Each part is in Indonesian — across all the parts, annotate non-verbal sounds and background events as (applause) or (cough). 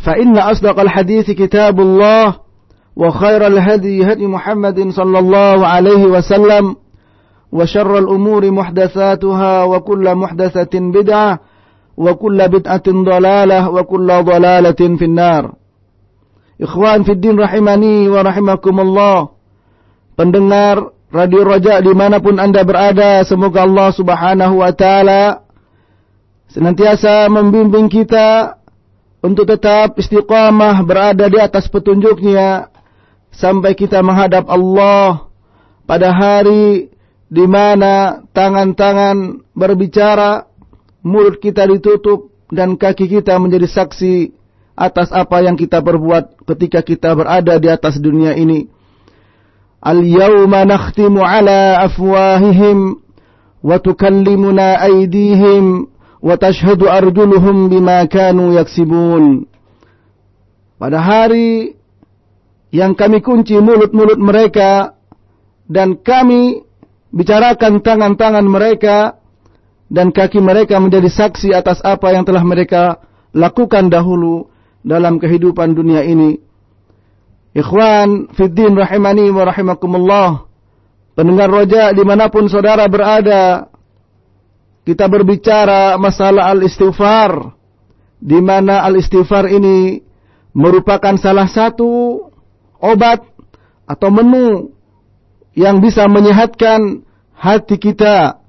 فإن أصدق الحديث كتاب الله وخير الهدي هدي محمد صلى الله عليه وسلم وشر الأمور محدثاتها وكل محدثة بدعة وكل بدعة ضلالة وكل ضلالة في النار Ikhwan fi din rahimani wa rahimakumullah Pendengar Radio Raja dimanapun anda berada Semoga Allah subhanahu wa ta'ala Senantiasa membimbing kita untuk tetap istiqamah berada di atas petunjuknya sampai kita menghadap Allah pada hari di mana tangan-tangan berbicara, mulut kita ditutup dan kaki kita menjadi saksi atas apa yang kita perbuat ketika kita berada di atas dunia ini. Al-yawma nakhtimu ala afwahihim wa tukallimuna aydihim tashhadu arjuluhum bima kanu yaksibun. Pada hari yang kami kunci mulut-mulut mereka dan kami bicarakan tangan-tangan mereka dan kaki mereka menjadi saksi atas apa yang telah mereka lakukan dahulu dalam kehidupan dunia ini. Ikhwan fiddin rahimani wa rahimakumullah. Pendengar roja di mana pun saudara berada, kita berbicara masalah al-istighfar di mana al-istighfar ini merupakan salah satu obat atau menu yang bisa menyehatkan hati kita.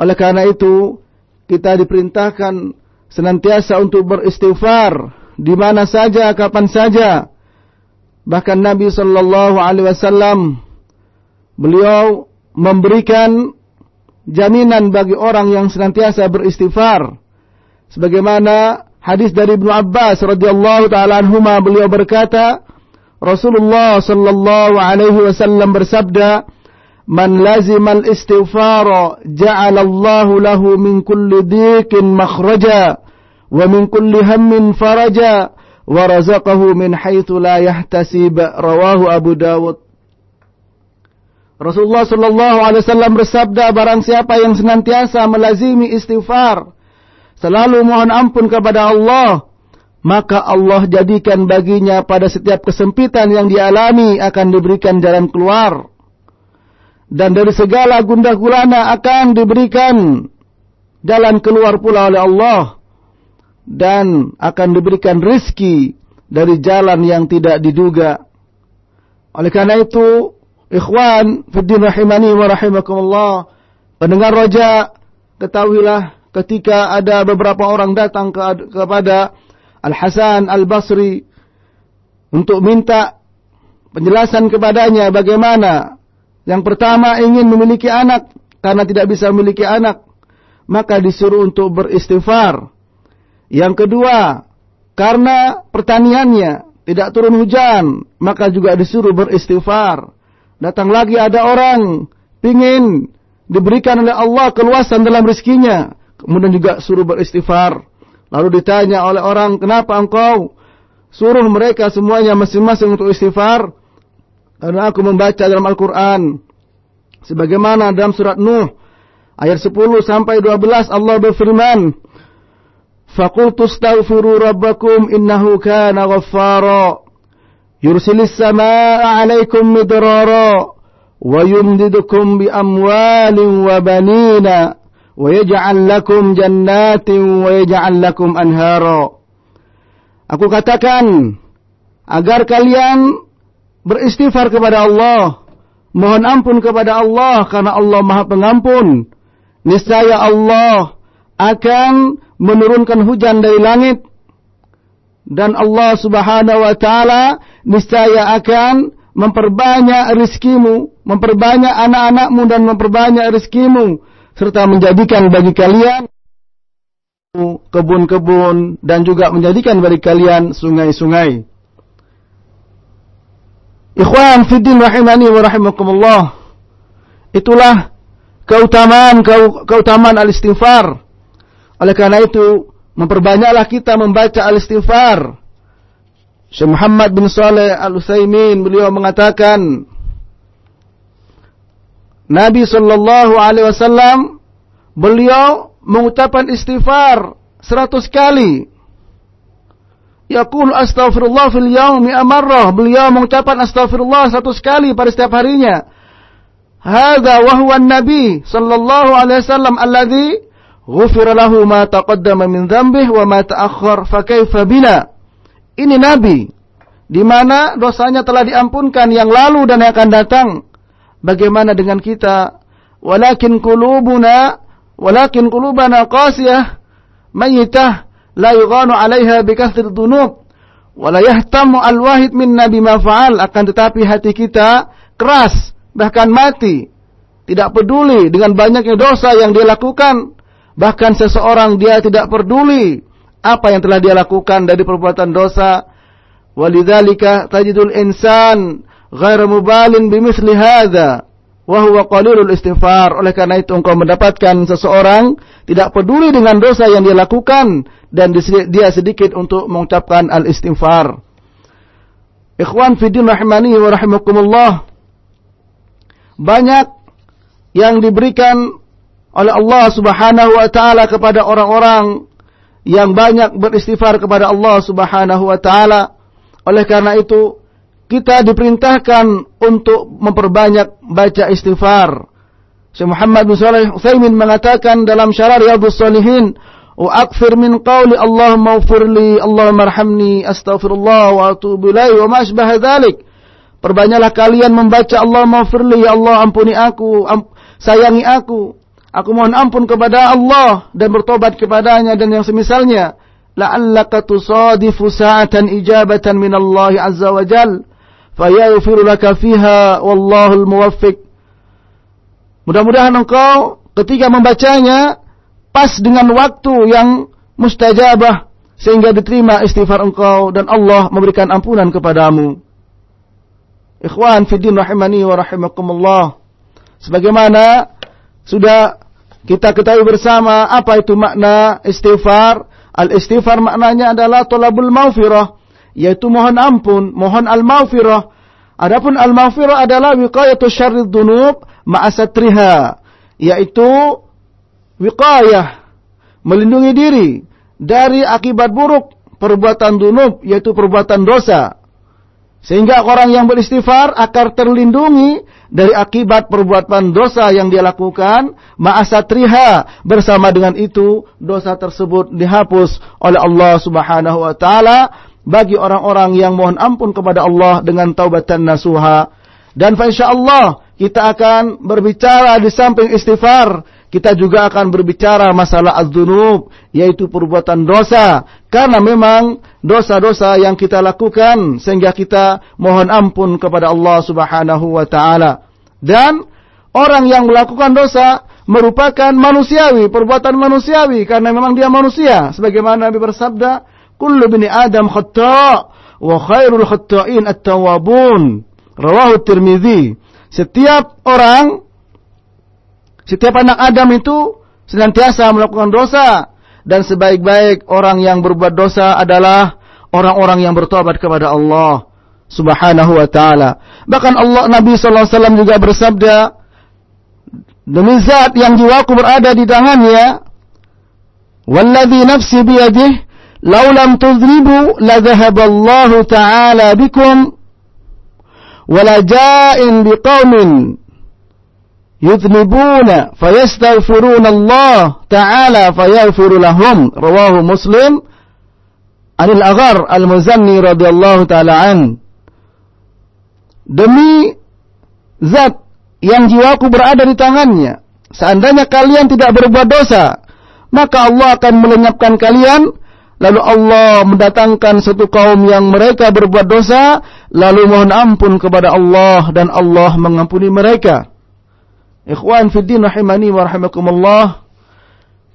Oleh karena itu, kita diperintahkan senantiasa untuk beristighfar di mana saja, kapan saja. Bahkan Nabi Shallallahu Alaihi Wasallam beliau memberikan jaminan bagi orang yang senantiasa beristighfar. Sebagaimana hadis dari Ibnu Abbas radhiyallahu taala anhuma beliau berkata, Rasulullah sallallahu alaihi wasallam bersabda, "Man lazimal istighfar ja'ala Allahu lahu min kulli dhiqin makhraja wa min kulli hammin faraja wa razaqahu min haitsu la yahtasib." Rawahu Abu Dawud. Rasulullah Shallallahu Alaihi Wasallam bersabda, barang siapa yang senantiasa melazimi istighfar, selalu mohon ampun kepada Allah, maka Allah jadikan baginya pada setiap kesempitan yang dialami akan diberikan jalan keluar. Dan dari segala gundah gulana akan diberikan jalan keluar pula oleh Allah. Dan akan diberikan rizki dari jalan yang tidak diduga. Oleh karena itu, Ikhwan, fiddin rahimani wa rahimakumullah. Pendengar roja, ketahuilah ketika ada beberapa orang datang ke, kepada Al-Hasan Al-Basri untuk minta penjelasan kepadanya bagaimana. Yang pertama ingin memiliki anak karena tidak bisa memiliki anak, maka disuruh untuk beristighfar. Yang kedua, karena pertaniannya tidak turun hujan, maka juga disuruh beristighfar. Datang lagi ada orang pingin diberikan oleh Allah keluasan dalam rezekinya. Kemudian juga suruh beristighfar. Lalu ditanya oleh orang, kenapa engkau suruh mereka semuanya masing-masing untuk istighfar karena aku membaca dalam Al-Qur'an sebagaimana dalam surat Nuh ayat 10 sampai 12 Allah berfirman Faqultu astaghfiru rabbakum innahu kana ghaffara yumdidukum bi amwalin wa banina wa yaj'al lakum jannatin wa yaj'al lakum anhara Aku katakan agar kalian beristighfar kepada Allah, mohon ampun kepada Allah karena Allah Maha Pengampun. Niscaya Allah akan menurunkan hujan dari langit dan Allah Subhanahu wa taala niscaya akan memperbanyak rizkimu, memperbanyak anak-anakmu dan memperbanyak rizkimu serta menjadikan bagi kalian kebun-kebun dan juga menjadikan bagi kalian sungai-sungai. Ikhwan fiddin rahimani wa rahimakumullah. Itulah keutamaan keutamaan al-istighfar. Oleh karena itu, memperbanyaklah kita membaca al-istighfar. Syekh Muhammad bin Saleh Al-Utsaimin beliau mengatakan Nabi sallallahu alaihi wasallam beliau mengucapkan istighfar seratus kali. Yaqul astaghfirullah fil yaumi amarrah. Beliau mengucapkan astaghfirullah seratus kali pada setiap harinya. Hadza wa huwa nabi sallallahu alaihi wasallam alladhi ghufira lahu ma taqaddama min dhanbihi wa ma kaifa bina. Ini nabi di mana dosanya telah diampunkan yang lalu dan yang akan datang. Bagaimana dengan kita? Walakin qulubuna walakin qulubana qasiyah mayyitah la yughanu 'alaiha bikathir dhunub wa la yahtamu al-wahid minna bima fa'al akan tetapi hati kita keras bahkan mati tidak peduli dengan banyaknya dosa yang dia lakukan bahkan seseorang dia tidak peduli apa yang telah dia lakukan dari perbuatan dosa walidzalika tajidul insan ghairu mubalin bimithli hadza wahwa qalilul istighfar. Oleh karena itu engkau mendapatkan seseorang tidak peduli dengan dosa yang dia lakukan dan dia sedikit untuk mengucapkan al-istighfar. Ikhwan fiddin rahimani wa rahimakumullah. Banyak yang diberikan oleh Allah Subhanahu wa taala kepada orang-orang yang banyak beristighfar kepada Allah Subhanahu wa taala. Oleh karena itu kita diperintahkan untuk memperbanyak baca istighfar. Syekh Muhammad bin Shalih Utsaimin mengatakan dalam syarah Riyadhus Shalihin, "Wa akthir min qawli Allahumma ighfirli, Allahumma arhamni, astaghfirullah wa atubu ilaihi wa ma asbaha dzalik." Perbanyaklah kalian membaca Allahumma ighfirli, ya Allah ampuni aku, am sayangi aku. Aku mohon ampun kepada Allah dan bertobat kepadanya dan yang semisalnya. La'allaka tusadifu sa'atan ijabatan min Allah azza wa jalla fayaghfiru laka fiha wallahul muwaffiq. Mudah-mudahan engkau ketika membacanya pas dengan waktu yang mustajabah sehingga diterima istighfar engkau dan Allah memberikan ampunan kepadamu. Ikhwan fiddin rahimani wa rahimakumullah. Sebagaimana sudah kita ketahui bersama apa itu makna istighfar. Al-istighfar maknanya adalah tolabul maufirah yaitu mohon ampun, mohon al-maghfirah. Adapun al-maghfirah adalah wiqayatu syarri dzunub ma'asatriha, yaitu wiqayah melindungi diri dari akibat buruk perbuatan dunub yaitu perbuatan dosa. Sehingga orang yang beristighfar akan terlindungi dari akibat perbuatan dosa yang dia lakukan, ma'asatriha bersama dengan itu dosa tersebut dihapus oleh Allah Subhanahu wa taala bagi orang-orang yang mohon ampun kepada Allah dengan taubatan nasuha. Dan Allah kita akan berbicara di samping istighfar, kita juga akan berbicara masalah az-dzunub, yaitu perbuatan dosa. Karena memang dosa-dosa yang kita lakukan sehingga kita mohon ampun kepada Allah Subhanahu wa taala. Dan orang yang melakukan dosa merupakan manusiawi, perbuatan manusiawi karena memang dia manusia sebagaimana Nabi bersabda, kullu bini Adam khata' wa khairul khata'in at-tawwabun. Rawahu Tirmizi. Setiap orang setiap anak Adam itu senantiasa melakukan dosa dan sebaik-baik orang yang berbuat dosa adalah orang-orang yang bertobat kepada Allah Subhanahu wa taala. Bahkan Allah Nabi sallallahu alaihi wasallam juga bersabda, demi zat yang jiwaku berada di tangannya, "Walladzi nafsi law lam tudhribu la dhahaba Allah taala bikum wa la yudhnibuna fayastaghfiruna Allah taala fayaghfiru lahum." Rawahu Muslim. Anil Aghar Al-Muzanni radhiyallahu taala an demi zat yang jiwaku berada di tangannya. Seandainya kalian tidak berbuat dosa, maka Allah akan melenyapkan kalian. Lalu Allah mendatangkan satu kaum yang mereka berbuat dosa, lalu mohon ampun kepada Allah dan Allah mengampuni mereka. Ikhwan fiddin rahimani wa rahimakumullah.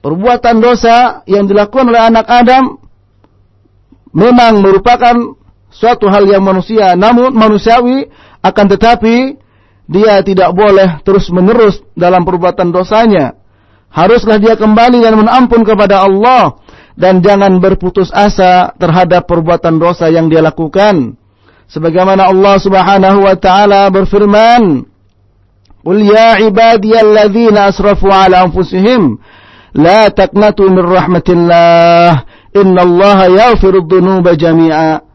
Perbuatan dosa yang dilakukan oleh anak Adam memang merupakan suatu hal yang manusia namun manusiawi akan tetapi dia tidak boleh terus menerus dalam perbuatan dosanya haruslah dia kembali dan menampun kepada Allah dan jangan berputus asa terhadap perbuatan dosa yang dia lakukan sebagaimana Allah Subhanahu wa taala berfirman Qul ya ibadiyalladzina asrafu ala anfusihim la taqnatu min rahmatillah innallaha yaghfiru dzunuba jami'a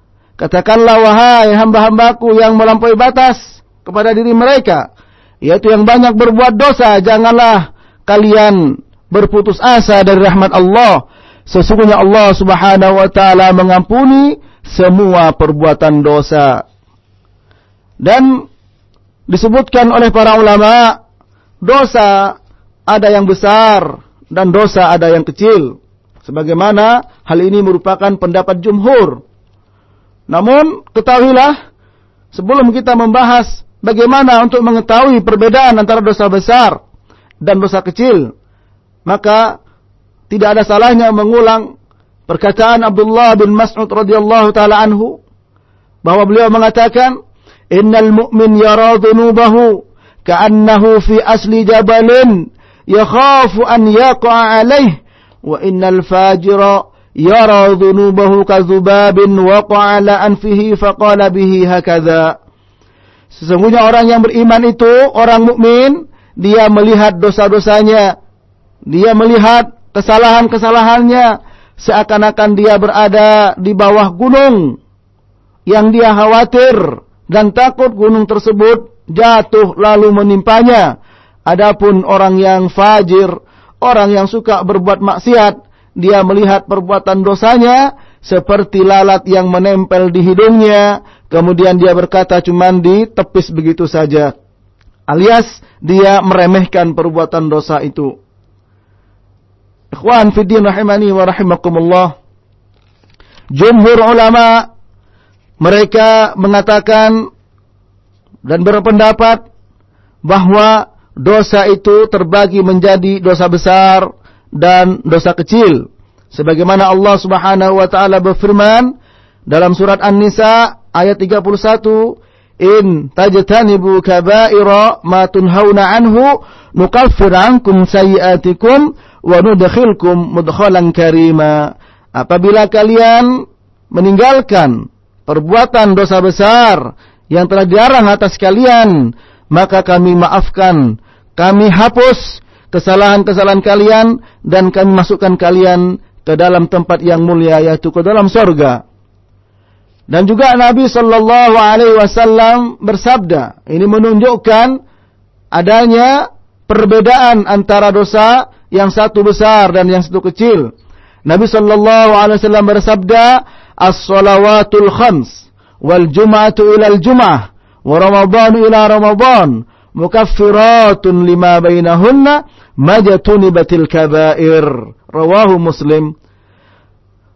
Katakanlah wahai hamba-hambaku yang melampaui batas kepada diri mereka, yaitu yang banyak berbuat dosa, janganlah kalian berputus asa dari rahmat Allah. Sesungguhnya Allah Subhanahu wa taala mengampuni semua perbuatan dosa. Dan disebutkan oleh para ulama, dosa ada yang besar dan dosa ada yang kecil. Sebagaimana hal ini merupakan pendapat jumhur namun ketahuilah sebelum kita membahas bagaimana untuk mengetahui perbedaan antara dosa besar dan dosa kecil, maka tidak ada salahnya mengulang perkataan Abdullah bin Mas'ud radhiyallahu taala anhu bahwa beliau mengatakan mu'min yara dhunubahu ka'annahu fi asli jabalin yakhafu an yaqa'a alayhi wa innal fajira yara dhunubahu kadzubabin waqa'a ala anfihi faqala bihi hakadha. Sesungguhnya orang yang beriman itu orang mukmin dia melihat dosa-dosanya. Dia melihat kesalahan-kesalahannya. Seakan-akan dia berada di bawah gunung yang dia khawatir dan takut gunung tersebut jatuh lalu menimpanya adapun orang yang fajir orang yang suka berbuat maksiat dia melihat perbuatan dosanya seperti lalat yang menempel di hidungnya, kemudian dia berkata cuman ditepis begitu saja. Alias dia meremehkan perbuatan dosa itu. Ikhwan fiddin rahimani wa rahimakumullah. Jumhur ulama mereka mengatakan dan berpendapat bahwa dosa itu terbagi menjadi dosa besar dan dosa kecil. Sebagaimana Allah Subhanahu wa taala berfirman dalam surat An-Nisa ayat 31, "In tajtanibu kaba'ira ma tunhauna anhu nukaffir ankum sayi'atikum wa nudkhilkum mudkhalan karima." Apabila kalian meninggalkan perbuatan dosa besar yang telah dilarang atas kalian, maka kami maafkan, kami hapus kesalahan-kesalahan kalian dan kami masukkan kalian ke dalam tempat yang mulia yaitu ke dalam sorga. Dan juga Nabi Shallallahu Alaihi Wasallam bersabda, ini menunjukkan adanya perbedaan antara dosa yang satu besar dan yang satu kecil. Nabi Shallallahu Alaihi Wasallam bersabda, as-salawatul khams wal jum'atu ila al-jum'ah wa ramadhanu ila ramadhan mukaffiratun lima bainahunna majatunibatil kabair. Rawahu muslim.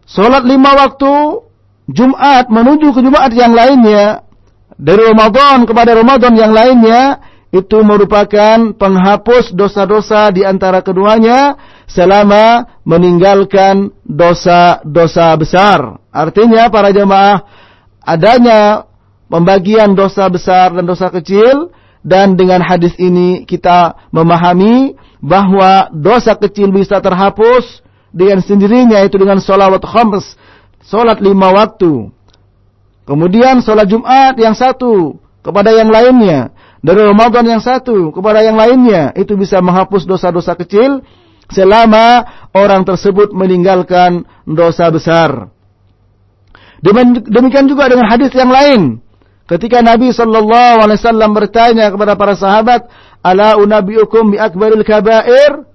Salat lima waktu Jumat menuju ke Jumat yang lainnya dari Ramadan kepada Ramadan yang lainnya itu merupakan penghapus dosa-dosa di antara keduanya selama meninggalkan dosa-dosa besar. Artinya para jemaah adanya pembagian dosa besar dan dosa kecil dan dengan hadis ini kita memahami bahwa dosa kecil bisa terhapus dengan sendirinya itu dengan salawat khams Salat lima waktu. Kemudian salat Jumat yang satu kepada yang lainnya. Dari Ramadan yang satu kepada yang lainnya. Itu bisa menghapus dosa-dosa kecil selama orang tersebut meninggalkan dosa besar. Demikian juga dengan hadis yang lain. Ketika Nabi sallallahu alaihi wasallam bertanya kepada para sahabat, "Ala unabbiukum bi akbaril kaba'ir?"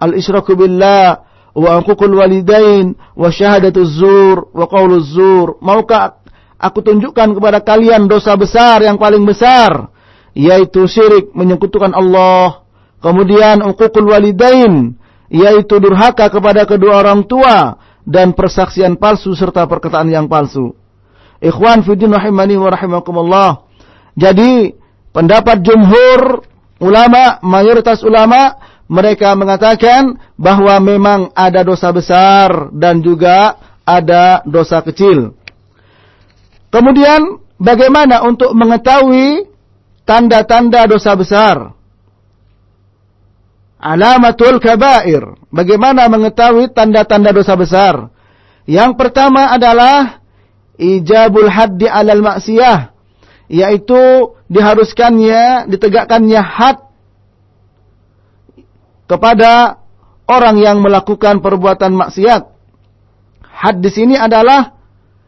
Al-isyraku billah wa uququl walidain wa syahadatuz zur wa qauluz zur. Maukah aku tunjukkan kepada kalian dosa besar yang paling besar yaitu syirik menyekutukan Allah. Kemudian uququl walidain yaitu durhaka kepada kedua orang tua dan persaksian palsu serta perkataan yang palsu. Ikhwan fiddin rahimani wa rahimakumullah. Jadi pendapat jumhur ulama, mayoritas ulama mereka mengatakan bahwa memang ada dosa besar dan juga ada dosa kecil. Kemudian bagaimana untuk mengetahui tanda-tanda dosa besar? Alamatul kabair. Bagaimana mengetahui tanda-tanda dosa besar? Yang pertama adalah ijabul haddi alal maksiyah. Yaitu diharuskannya, ditegakkannya had kepada orang yang melakukan perbuatan maksiat. Had di sini adalah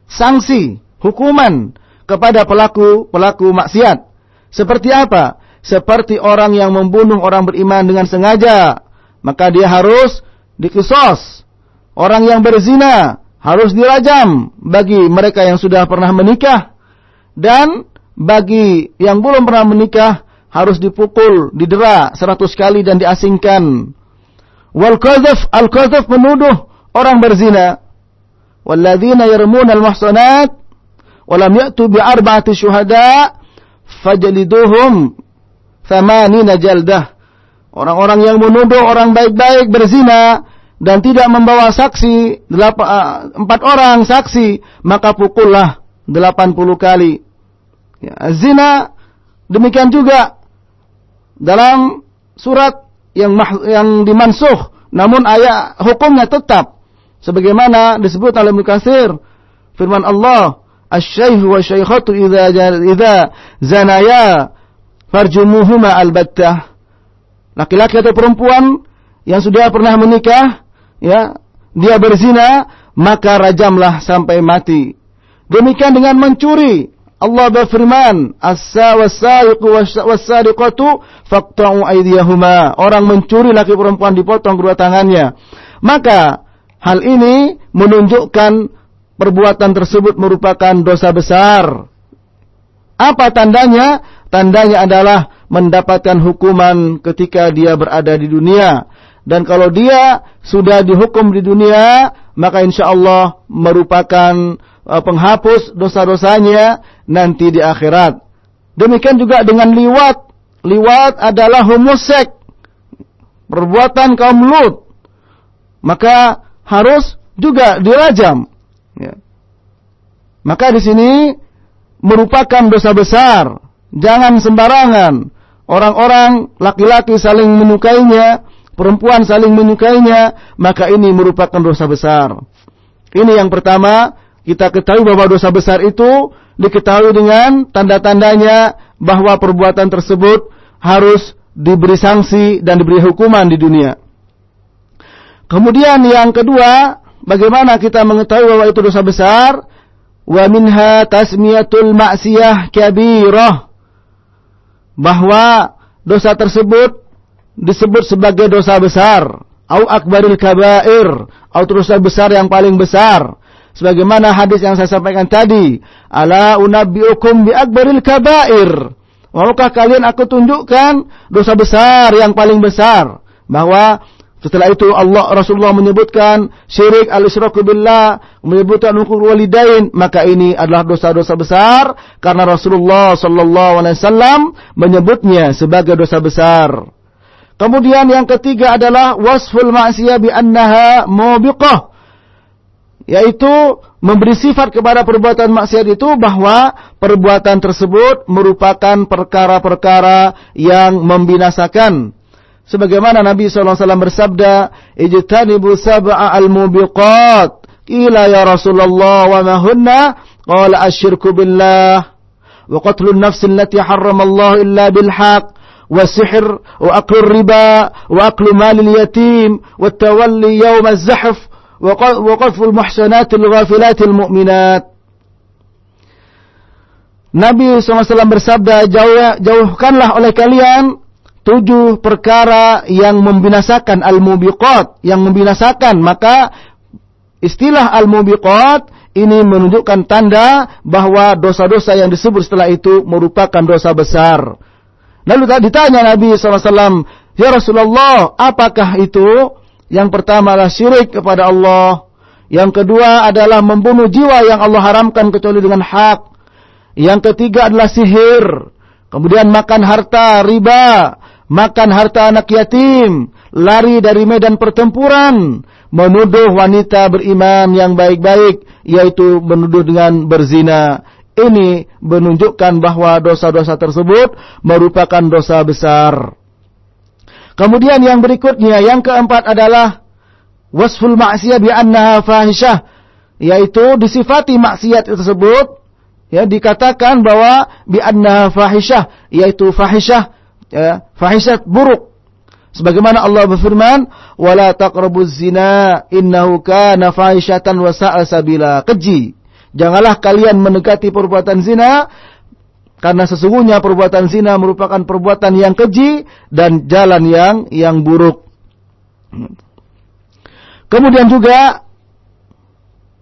sanksi, hukuman kepada pelaku-pelaku maksiat. Seperti apa? Seperti orang yang membunuh orang beriman dengan sengaja, maka dia harus dikisos. Orang yang berzina harus dirajam bagi mereka yang sudah pernah menikah dan bagi yang belum pernah menikah harus dipukul, didera seratus kali dan diasingkan. Wal qadhaf al qadhaf menuduh orang berzina. Walladzina yarmuna al muhsanat wa lam ya'tu bi arba'ati syuhada fajliduhum thamanina jaldah. Orang-orang yang menuduh orang baik-baik berzina dan tidak membawa saksi eh, empat orang saksi maka pukullah delapan puluh kali. Ya, zina demikian juga dalam surat yang yang dimansuh namun ayat hukumnya tetap sebagaimana disebut oleh Mukasir firman Allah asy-syaikh wa syaikhatu idza idza zanaya farjumuhuma albattah. Laki-laki atau perempuan yang sudah pernah menikah, ya, dia berzina, maka rajamlah sampai mati. Demikian dengan mencuri. Allah berfirman, "Asa wasariqu wasariqatu faqta'u aydiyahuma." Orang mencuri laki perempuan dipotong kedua tangannya. Maka hal ini menunjukkan perbuatan tersebut merupakan dosa besar. Apa tandanya? Tandanya adalah mendapatkan hukuman ketika dia berada di dunia. Dan kalau dia sudah dihukum di dunia, maka insya Allah merupakan uh, penghapus dosa-dosanya nanti di akhirat. Demikian juga dengan liwat. Liwat adalah homosek. Perbuatan kaum lut. Maka harus juga dirajam. Ya. Maka di sini merupakan dosa besar Jangan sembarangan. Orang-orang laki-laki saling menyukainya, perempuan saling menyukainya, maka ini merupakan dosa besar. Ini yang pertama, kita ketahui bahwa dosa besar itu diketahui dengan tanda-tandanya bahwa perbuatan tersebut harus diberi sanksi dan diberi hukuman di dunia. Kemudian yang kedua, bagaimana kita mengetahui bahwa itu dosa besar? Wa minha tasmiyatul ma'siyah kabirah bahwa dosa tersebut disebut sebagai dosa besar. Au akbaril kabair atau dosa besar yang paling besar. Sebagaimana hadis yang saya sampaikan tadi ala unabbiukum bi akbaril kabair. Maukah kalian aku tunjukkan dosa besar yang paling besar? Bahwa setelah itu Allah Rasulullah menyebutkan syirik al-isyraku billah, menyebutkan hukum walidain, maka ini adalah dosa-dosa besar karena Rasulullah sallallahu alaihi wasallam menyebutnya sebagai dosa besar. Kemudian yang ketiga adalah wasful ma'siyah bi annaha mubiqah yaitu memberi sifat kepada perbuatan maksiat itu bahwa perbuatan tersebut merupakan perkara-perkara yang membinasakan sebagaimana Nabi SAW bersabda ijtanibu sab'a al-mubiqat Qila ya Rasulullah wa ma hunna? Qala asyirku billah wa qatlun nafs allati harrama Allah illa bil haqq والسحر وأكل الربا وأكل مال اليتيم والتولي يوم الزحف وقذف المحسنات الغافلات المؤمنات Nabi SAW bersabda, Jauh, jauhkanlah oleh kalian tujuh perkara yang membinasakan al-mubiqat, yang membinasakan. Maka istilah al-mubiqat ini menunjukkan tanda bahwa dosa-dosa yang disebut setelah itu merupakan dosa besar. Lalu ditanya Nabi SAW, Ya Rasulullah, apakah itu? Yang pertama adalah syirik kepada Allah. Yang kedua adalah membunuh jiwa yang Allah haramkan kecuali dengan hak. Yang ketiga adalah sihir. Kemudian makan harta riba, makan harta anak yatim, lari dari medan pertempuran, menuduh wanita beriman yang baik-baik, yaitu menuduh dengan berzina. Ini menunjukkan bahwa dosa-dosa tersebut merupakan dosa besar. Kemudian yang berikutnya, yang keempat adalah wasful maksiyah bi annaha fahisyah, yaitu disifati maksiat tersebut ya dikatakan bahwa bi anna fahisyah yaitu fahisyah ya fahisyah buruk. Sebagaimana Allah berfirman wala taqrabuz zina innahu kana fahisyatan wa sa'a sabila. Keji. Janganlah kalian mendekati perbuatan zina karena sesungguhnya perbuatan zina merupakan perbuatan yang keji dan jalan yang yang buruk. Kemudian juga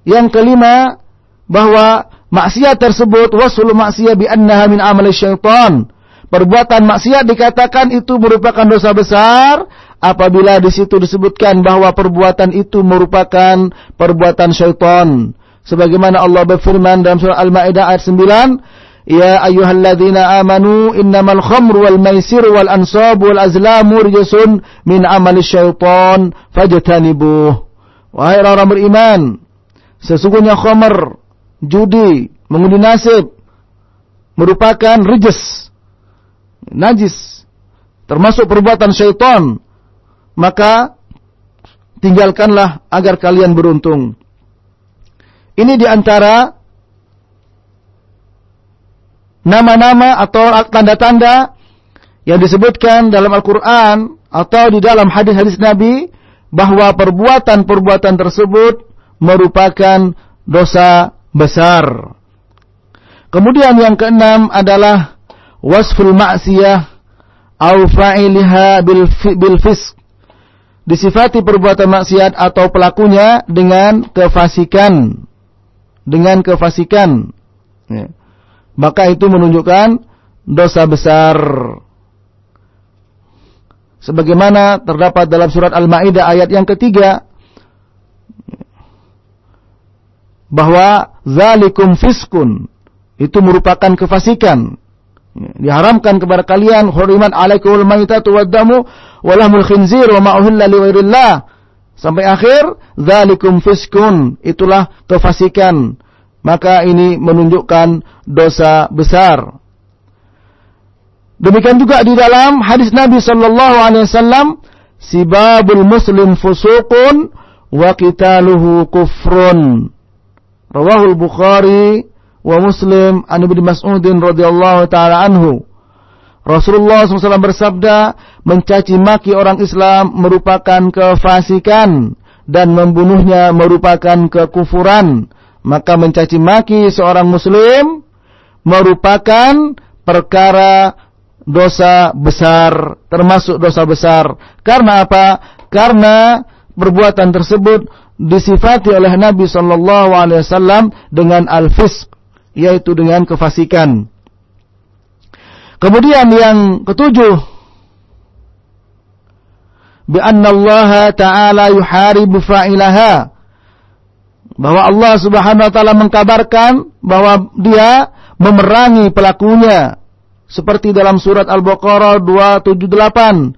yang kelima bahwa maksiat tersebut wasul maksiat bi annaha min amali syaitan. Perbuatan maksiat dikatakan itu merupakan dosa besar apabila di situ disebutkan bahwa perbuatan itu merupakan perbuatan syaitan. Sebagaimana Allah berfirman dalam surah Al-Maidah ayat 9, Ya ayyuhalladzina amanu innamal khamru wal maisir wal ansab wal azlamu rijsun min amali syaitan fajtanibuh. Wahai orang beriman, sesungguhnya khamr judi, mengundi nasib merupakan rejes, najis, termasuk perbuatan syaitan. Maka tinggalkanlah agar kalian beruntung. Ini di antara nama-nama atau tanda-tanda yang disebutkan dalam Al-Quran atau di dalam hadis-hadis Nabi bahwa perbuatan-perbuatan tersebut merupakan dosa besar. Kemudian yang keenam adalah wasful ma'siyah au fa'iliha bil, bil fisq. Disifati perbuatan maksiat atau pelakunya dengan kefasikan. Dengan kefasikan. Ya. Maka itu menunjukkan dosa besar. Sebagaimana terdapat dalam surat Al-Maidah ayat yang ketiga bahwa zalikum fiskun itu merupakan kefasikan. Diharamkan kepada kalian hurimat alaikumul maitatu waddamu walahmul khinzir wa ma uhilla liwairillah. Sampai akhir zalikum fiskun itulah kefasikan. Maka ini menunjukkan dosa besar. Demikian juga di dalam hadis Nabi sallallahu alaihi wasallam sibabul muslim fusuqun wa qitaluhu kufrun. Rawahul Bukhari wa Muslim an Ibnu Mas'udin radhiyallahu taala anhu. Rasulullah SAW bersabda, mencaci maki orang Islam merupakan kefasikan dan membunuhnya merupakan kekufuran. Maka mencaci maki seorang muslim merupakan perkara dosa besar, termasuk dosa besar. Karena apa? Karena perbuatan tersebut disifati oleh Nabi Shallallahu Alaihi Wasallam dengan al-fisq, yaitu dengan kefasikan. Kemudian yang ketujuh, bi'anna Allah Ta'ala yuharibu fa'ilaha. Bahwa Allah Subhanahu wa taala mengkabarkan bahwa Dia memerangi pelakunya. Seperti dalam surat Al-Baqarah 278.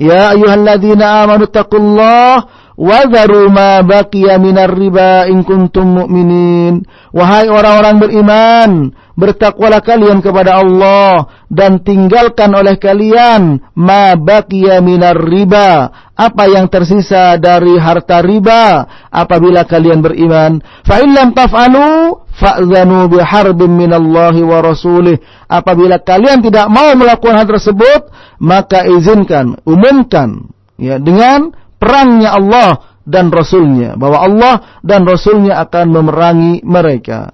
Ya ayyuhalladzina amanu taqullaha Ma baqiya minar riba in kuntum mu'minin. Wahai orang-orang beriman, bertakwalah kalian kepada Allah dan tinggalkan oleh kalian ma baqiya minar riba, apa yang tersisa dari harta riba apabila kalian beriman. Fa illam taf'alu fa'zanu biharbin minallahi wa rasulih. Apabila kalian tidak mau melakukan hal tersebut, maka izinkan, umumkan ya dengan perangnya Allah dan Rasulnya bahwa Allah dan Rasulnya akan memerangi mereka.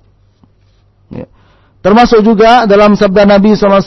Ya. Termasuk juga dalam sabda Nabi SAW,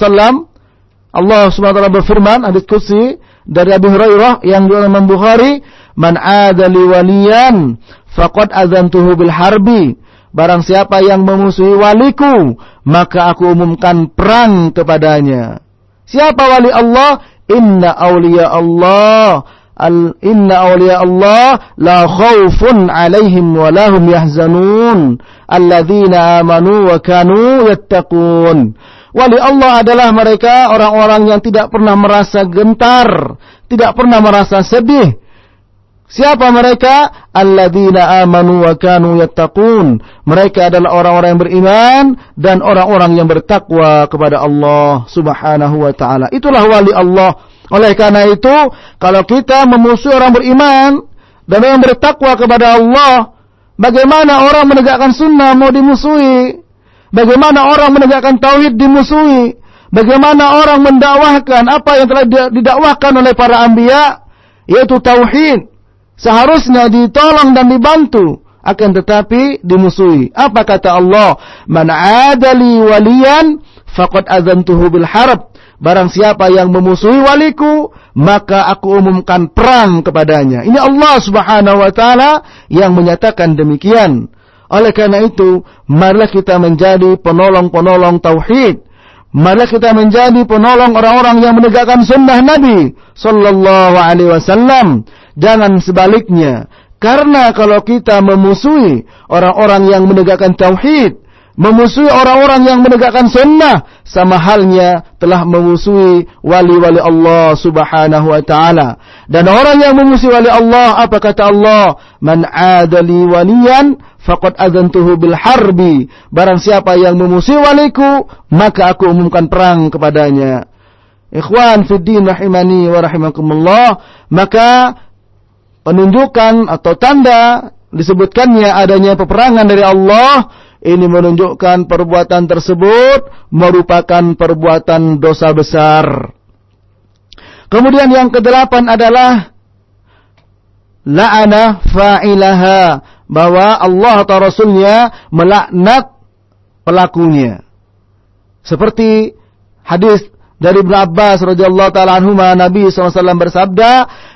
Allah SWT berfirman, hadis kursi, dari Abu Hurairah yang diriwayatkan Imam Bukhari, "Man adali waliyan faqad adzantuhu bil harbi." Barang siapa yang memusuhi waliku, maka aku umumkan perang kepadanya. Siapa wali Allah? Inna awliya Allah Al inna awliya Allah la khaufun alaihim wa yahzanun alladzina amanu wa kanu yattaqun Wali Allah adalah mereka orang-orang yang tidak pernah merasa gentar, tidak pernah merasa sedih. Siapa mereka? Alladzina amanu wa kanu yattaqun. Mereka adalah orang-orang yang beriman dan orang-orang yang bertakwa kepada Allah Subhanahu wa taala. Itulah wali Allah. Oleh karena itu, kalau kita memusuhi orang beriman dan yang bertakwa kepada Allah, bagaimana orang menegakkan sunnah mau dimusuhi? Bagaimana orang menegakkan tauhid dimusuhi? Bagaimana orang mendakwahkan apa yang telah didakwahkan oleh para anbiya yaitu tauhid seharusnya ditolong dan dibantu akan tetapi dimusuhi. Apa kata Allah? Man adali waliyan faqad adzantuhu bil harb. Barang siapa yang memusuhi waliku, maka aku umumkan perang kepadanya. Ini Allah Subhanahu wa taala yang menyatakan demikian. Oleh karena itu, marilah kita menjadi penolong-penolong tauhid. Marilah kita menjadi penolong orang-orang yang menegakkan sunnah Nabi sallallahu alaihi wasallam. Jangan sebaliknya. Karena kalau kita memusuhi orang-orang yang menegakkan tauhid, memusuhi orang-orang yang menegakkan sunnah, sama halnya telah memusuhi wali-wali Allah subhanahu wa ta'ala. Dan orang yang memusuhi wali Allah, apa kata Allah? Man adali waliyan faqad adzantuhu bil harbi barang siapa yang memusuhi waliku maka aku umumkan perang kepadanya ikhwan fid din rahimani wa rahimakumullah maka penunjukan atau tanda disebutkannya adanya peperangan dari Allah ini menunjukkan perbuatan tersebut merupakan perbuatan dosa besar kemudian yang kedelapan adalah la'ana fa'ilaha bahwa Allah atau Rasulnya melaknat pelakunya. Seperti hadis dari Ibn Abbas radhiyallahu taala anhu Nabi SAW bersabda,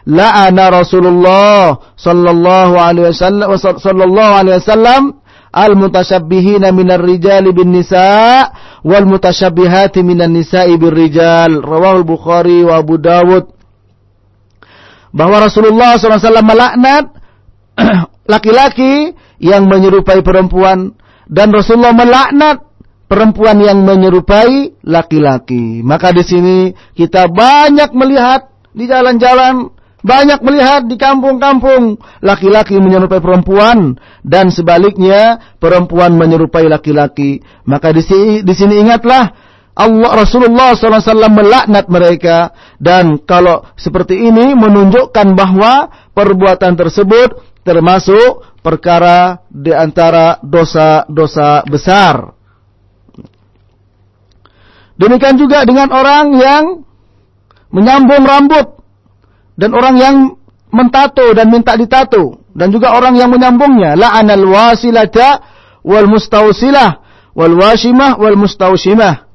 la'ana Rasulullah sallallahu alaihi wasallam sallallahu alaihi wasallam al-mutasyabbihina minar rijali bin nisa wal mutasyabbihati minan nisa'i bir rijal. Rawahul Bukhari wa Abu Dawud. Bahwa Rasulullah SAW melaknat (clears throat) laki-laki yang menyerupai perempuan dan Rasulullah melaknat perempuan yang menyerupai laki-laki. Maka di sini kita banyak melihat di jalan-jalan, banyak melihat di kampung-kampung laki-laki menyerupai perempuan dan sebaliknya perempuan menyerupai laki-laki. Maka di sini, di sini ingatlah Allah Rasulullah SAW melaknat mereka dan kalau seperti ini menunjukkan bahwa perbuatan tersebut termasuk perkara di antara dosa-dosa besar. Demikian juga dengan orang yang menyambung rambut dan orang yang mentato dan minta ditato dan juga orang yang menyambungnya la'anal wasilata wal mustausilah wal washimah wal mustausimah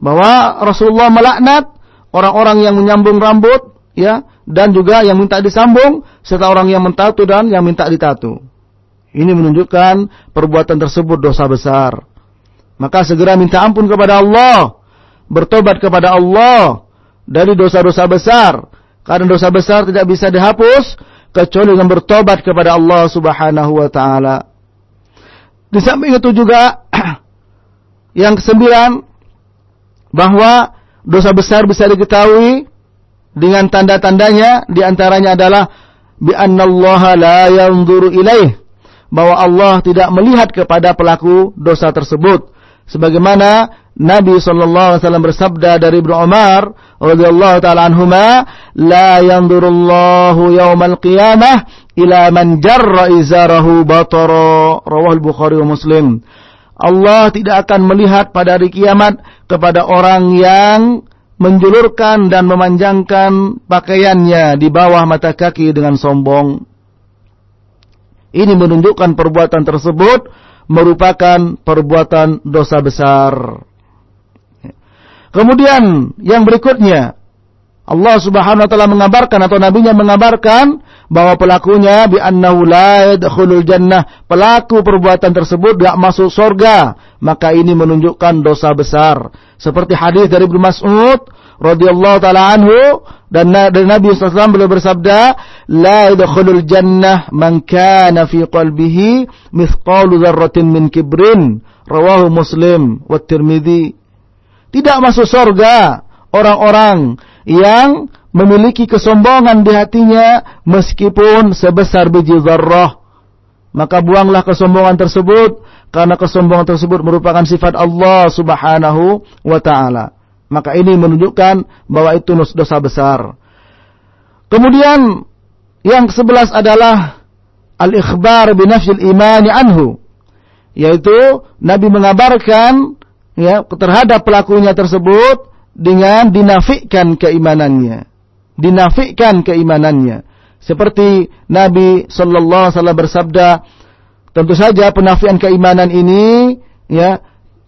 bahwa Rasulullah melaknat orang-orang yang menyambung rambut ya dan juga yang minta disambung serta orang yang mentatu dan yang minta ditatu. Ini menunjukkan perbuatan tersebut dosa besar. Maka segera minta ampun kepada Allah, bertobat kepada Allah dari dosa-dosa besar. Karena dosa besar tidak bisa dihapus kecuali dengan bertobat kepada Allah Subhanahu wa taala. Di samping itu juga (clears throat) yang kesembilan bahwa dosa besar bisa diketahui dengan tanda-tandanya di antaranya adalah bi annallaha la yanzuru ilaih bahwa Allah tidak melihat kepada pelaku dosa tersebut sebagaimana Nabi sallallahu alaihi wasallam bersabda dari Ibnu Umar radhiyallahu taala anhuma, "La yanzurullahu yaumal qiyamah ila man jarra izarahu batara." Rawahul Bukhari wa Muslim. Allah tidak akan melihat pada hari kiamat kepada orang yang menjulurkan dan memanjangkan pakaiannya di bawah mata kaki dengan sombong. Ini menunjukkan perbuatan tersebut merupakan perbuatan dosa besar. Kemudian yang berikutnya Allah Subhanahu wa taala mengabarkan atau nabinya mengabarkan bahwa pelakunya bi annahu la yadkhulul jannah, pelaku perbuatan tersebut tidak masuk surga, maka ini menunjukkan dosa besar. Seperti hadis dari Ibnu Mas'ud radhiyallahu taala anhu dan dari Nabi SAW beliau bersabda, la yadkhulul jannah man kana fi qalbihi mithqalu dzarratin min kibrin. Rawahu Muslim wa Tirmidzi. Tidak masuk surga orang-orang yang memiliki kesombongan di hatinya meskipun sebesar biji zarrah. Maka buanglah kesombongan tersebut karena kesombongan tersebut merupakan sifat Allah Subhanahu wa taala. Maka ini menunjukkan bahwa itu dosa besar. Kemudian yang sebelas adalah al-ikhbar binafsil imani anhu. Yaitu Nabi mengabarkan ya terhadap pelakunya tersebut dengan dinafikan keimanannya. Dinafikan keimanannya. Seperti Nabi sallallahu alaihi wasallam bersabda, tentu saja penafian keimanan ini ya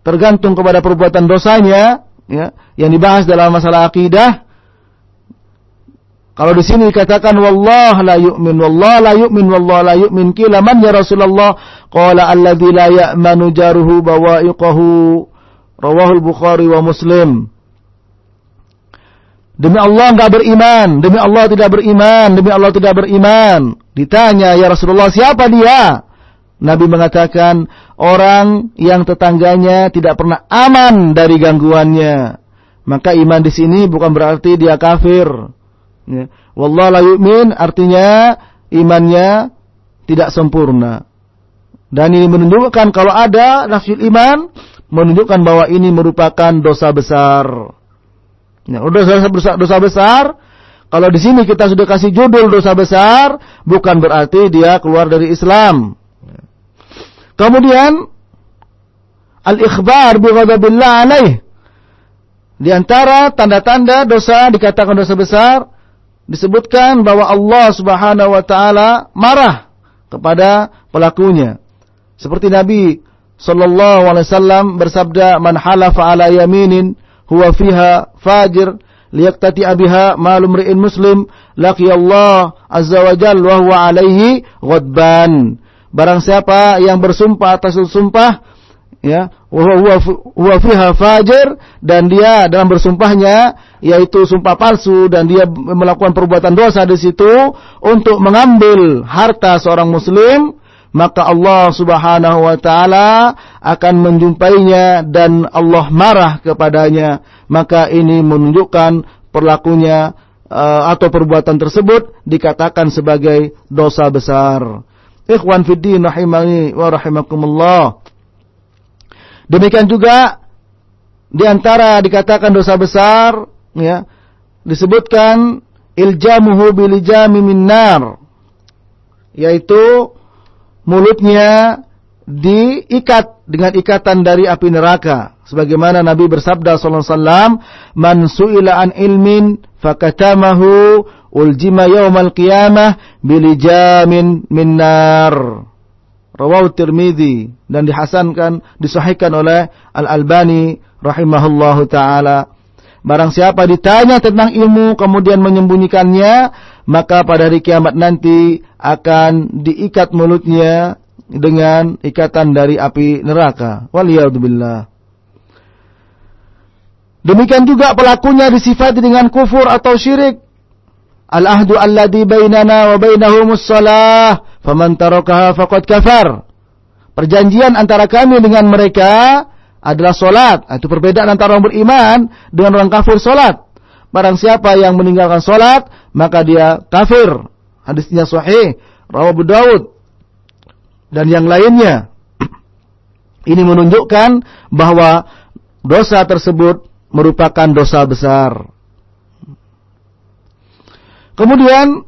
tergantung kepada perbuatan dosanya ya yang dibahas dalam masalah akidah. Kalau di sini dikatakan wallah la yu'min wallah la yu'min wallah la yu'min kila man ya Rasulullah qala alladzi la ya'manu jaruhu bawa'iqahu rawahul Bukhari wa Muslim. Demi Allah enggak beriman, demi Allah tidak beriman, demi Allah tidak beriman. Ditanya, ya Rasulullah, siapa dia? Nabi mengatakan, orang yang tetangganya tidak pernah aman dari gangguannya. Maka iman di sini bukan berarti dia kafir. Ya. Wallah la yu'min artinya imannya tidak sempurna. Dan ini menunjukkan kalau ada nafsul iman, menunjukkan bahwa ini merupakan dosa besar. Ya, dosa, dosa, dosa besar. Kalau di sini kita sudah kasih judul dosa besar, bukan berarti dia keluar dari Islam. Kemudian al-ikhbar bi ghadabillah alaih. Di antara tanda-tanda dosa dikatakan dosa besar disebutkan bahwa Allah Subhanahu wa taala marah kepada pelakunya. Seperti Nabi sallallahu alaihi wasallam bersabda, "Man halafa ala yaminin huwa fiha fajir liyaktati biha malum ri'in muslim Allah azza wa jal wa huwa alaihi ghadban. Barang siapa yang bersumpah atas sumpah ya huwa fiha fajir dan dia dalam bersumpahnya yaitu sumpah palsu dan dia melakukan perbuatan dosa di situ untuk mengambil harta seorang muslim maka Allah Subhanahu wa taala akan menjumpainya dan Allah marah kepadanya. Maka ini menunjukkan perlakunya uh, atau perbuatan tersebut dikatakan sebagai dosa besar. Ikhwan fiddin rahimani wa rahimakumullah. Demikian juga di antara dikatakan dosa besar ya disebutkan iljamuhu bilijami minnar yaitu mulutnya diikat dengan ikatan dari api neraka. Sebagaimana Nabi bersabda sallallahu alaihi wasallam, "Man su'ila an ilmin fakatamahu uljima yaumal qiyamah bilijamin min nar." Rawahu Tirmidzi dan dihasankan disahihkan oleh Al-Albani rahimahullahu taala. Barang siapa ditanya tentang ilmu kemudian menyembunyikannya, maka pada hari kiamat nanti akan diikat mulutnya dengan ikatan dari api neraka. Waliyadzubillah. Demikian juga pelakunya disifati dengan kufur atau syirik. Al-ahdu alladhi bainana wa bainahumus salah, faman tarakaha faqad kafar. Perjanjian antara kami dengan mereka adalah solat. Itu perbedaan antara orang beriman dengan orang kafir solat. Barang siapa yang meninggalkan solat, maka dia kafir. Hadisnya sahih. Rawah Abu Dawud. Dan yang lainnya. (clears throat) Ini menunjukkan bahwa dosa tersebut merupakan dosa besar. Kemudian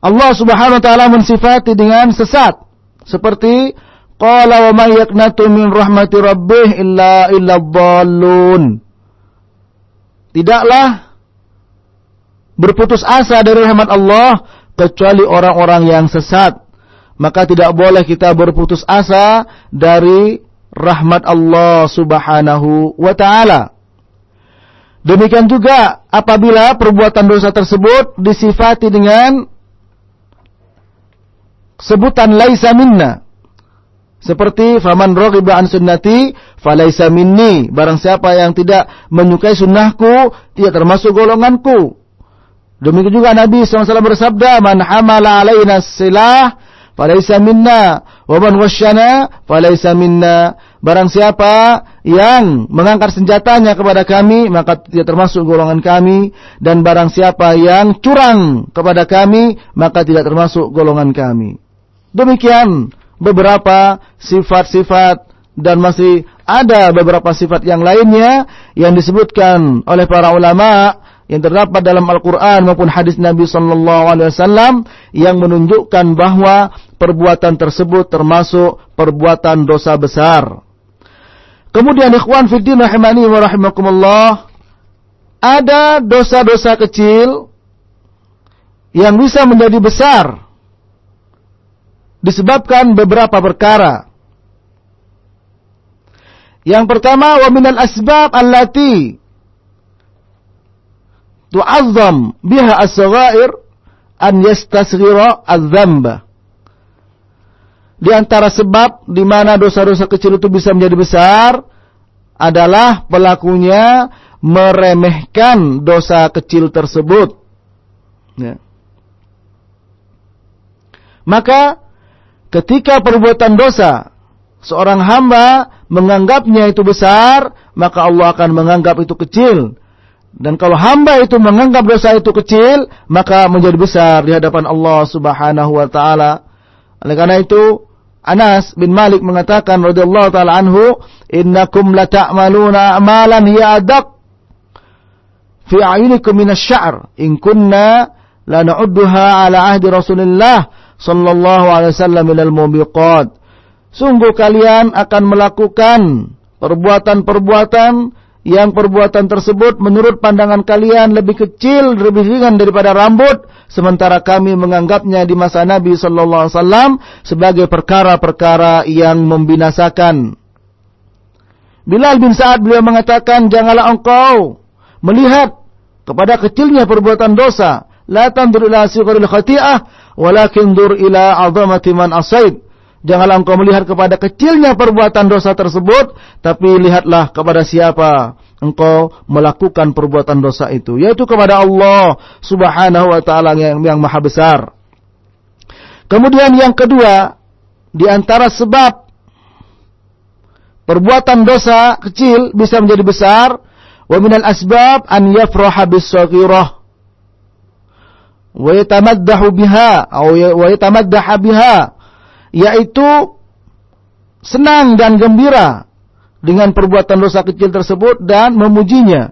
Allah Subhanahu wa taala mensifati dengan sesat seperti qala wa may yaqnatu min rahmati rabbih illa illa dhallun. Tidaklah berputus asa dari rahmat Allah kecuali orang-orang yang sesat. Maka tidak boleh kita berputus asa dari rahmat Allah Subhanahu wa taala. Demikian juga apabila perbuatan dosa tersebut disifati dengan sebutan laisa minna. Seperti faman raghiba an sunnati falaisa minni. Barang siapa yang tidak menyukai sunnahku, tidak termasuk golonganku. Demikian juga Nabi SAW bersabda, "Man hamala alaina silah falaisa minna, wa man wasyana falaisa minna." Barang siapa yang mengangkat senjatanya kepada kami, maka tidak termasuk golongan kami. Dan barang siapa yang curang kepada kami, maka tidak termasuk golongan kami. Demikian beberapa sifat-sifat dan masih ada beberapa sifat yang lainnya yang disebutkan oleh para ulama yang terdapat dalam Al-Quran maupun hadis Nabi Sallallahu Alaihi Wasallam yang menunjukkan bahwa perbuatan tersebut termasuk perbuatan dosa besar. Kemudian ikhwan fiddin rahimani wa rahimakumullah ada dosa-dosa kecil yang bisa menjadi besar disebabkan beberapa perkara. Yang pertama wa minal asbab allati tu'azzam biha as-saghair an yastasghira adz-dzamba. Di antara sebab di mana dosa-dosa kecil itu bisa menjadi besar adalah pelakunya meremehkan dosa kecil tersebut. Ya. Maka ketika perbuatan dosa seorang hamba menganggapnya itu besar, maka Allah akan menganggap itu kecil. Dan kalau hamba itu menganggap dosa itu kecil, maka menjadi besar di hadapan Allah Subhanahu wa taala. Oleh karena itu, Anas bin Malik mengatakan radhiyallahu taala anhu, "Innakum lata'maluna a'malan hiya adaq fi a'yunikum minasy-sya'r in kunna la na'udduha ala ahdi Rasulillah sallallahu alaihi wasallam minal mubiqat. Sungguh kalian akan melakukan perbuatan-perbuatan yang perbuatan tersebut menurut pandangan kalian lebih kecil, lebih ringan daripada rambut, sementara kami menganggapnya di masa Nabi sallallahu alaihi wasallam sebagai perkara-perkara yang membinasakan. Bilal bin Sa'ad beliau mengatakan, "Janganlah engkau melihat kepada kecilnya perbuatan dosa, la tandur ila khati'ah walakin dur ila azamati man asaid. Janganlah engkau melihat kepada kecilnya perbuatan dosa tersebut, tapi lihatlah kepada siapa engkau melakukan perbuatan dosa itu, yaitu kepada Allah Subhanahu wa taala yang, yang maha besar. Kemudian yang kedua, di antara sebab perbuatan dosa kecil bisa menjadi besar, wa minal asbab an yafraha bis wa yatamaddahu biha atau wa biha yaitu senang dan gembira dengan perbuatan dosa kecil tersebut dan memujinya.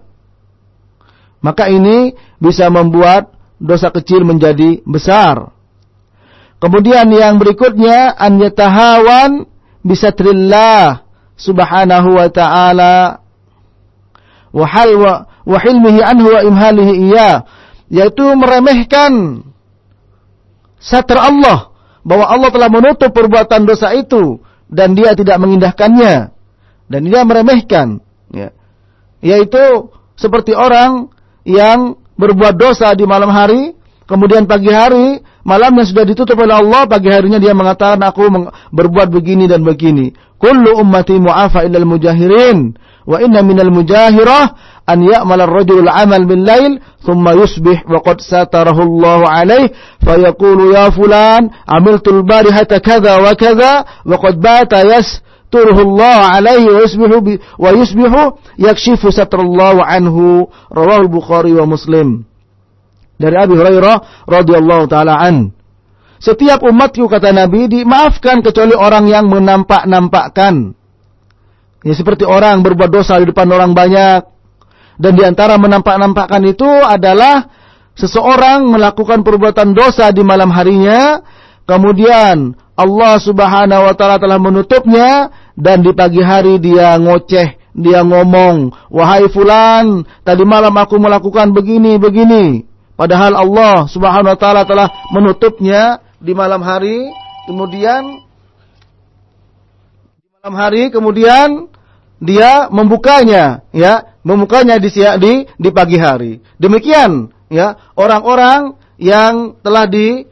Maka ini bisa membuat dosa kecil menjadi besar. Kemudian yang berikutnya an yatahawan bisatrillah subhanahu wa ta'ala wa hal wa hilmihi anhu wa imhalihi iya yaitu meremehkan satr Allah bahwa Allah telah menutup perbuatan dosa itu dan dia tidak mengindahkannya dan dia meremehkan ya. yaitu seperti orang yang berbuat dosa di malam hari kemudian pagi hari malamnya sudah ditutup oleh Allah pagi harinya dia mengatakan aku berbuat begini dan begini kullu ummati mu'afa illal mujahirin wa inna minal mujahirah an ya'mal ar-rajul al-amal bil lail thumma yusbih wa qad satarahu Allah alayh fa yaqulu ya fulan amiltu al-barihata kadha wa kadha wa qad bata Allah alayhi wa yusbihu wa yusbihu yakshifu satrallahu anhu rawahu al-Bukhari wa Muslim dari Abi Hurairah radhiyallahu taala an. Setiap umatku kata Nabi dimaafkan kecuali orang yang menampak-nampakkan. Ya seperti orang berbuat dosa di depan orang banyak. Dan di antara menampak-nampakkan itu adalah seseorang melakukan perbuatan dosa di malam harinya, kemudian Allah Subhanahu wa taala telah menutupnya dan di pagi hari dia ngoceh, dia ngomong, "Wahai fulan, tadi malam aku melakukan begini, begini." Padahal Allah Subhanahu wa taala telah menutupnya di malam hari, kemudian di malam hari kemudian dia membukanya, ya, membukanya di di di pagi hari. Demikian, ya, orang-orang yang telah di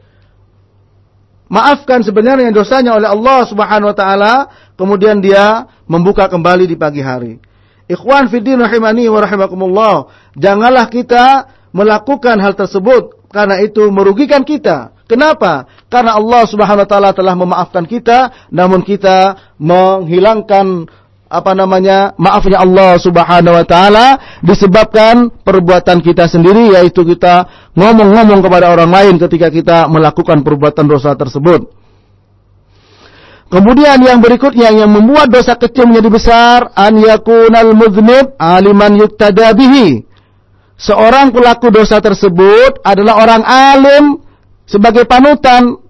maafkan sebenarnya dosanya oleh Allah Subhanahu wa taala, kemudian dia membuka kembali di pagi hari. Ikhwan fiddin rahimani wa rahimakumullah, janganlah kita melakukan hal tersebut karena itu merugikan kita. Kenapa? Karena Allah Subhanahu wa taala telah memaafkan kita namun kita menghilangkan apa namanya maafnya Allah Subhanahu wa taala disebabkan perbuatan kita sendiri yaitu kita ngomong-ngomong kepada orang lain ketika kita melakukan perbuatan dosa tersebut. Kemudian yang berikutnya yang membuat dosa kecil menjadi besar an yakunal mudhnib aliman yuktada bihi. Seorang pelaku dosa tersebut adalah orang alim sebagai panutan.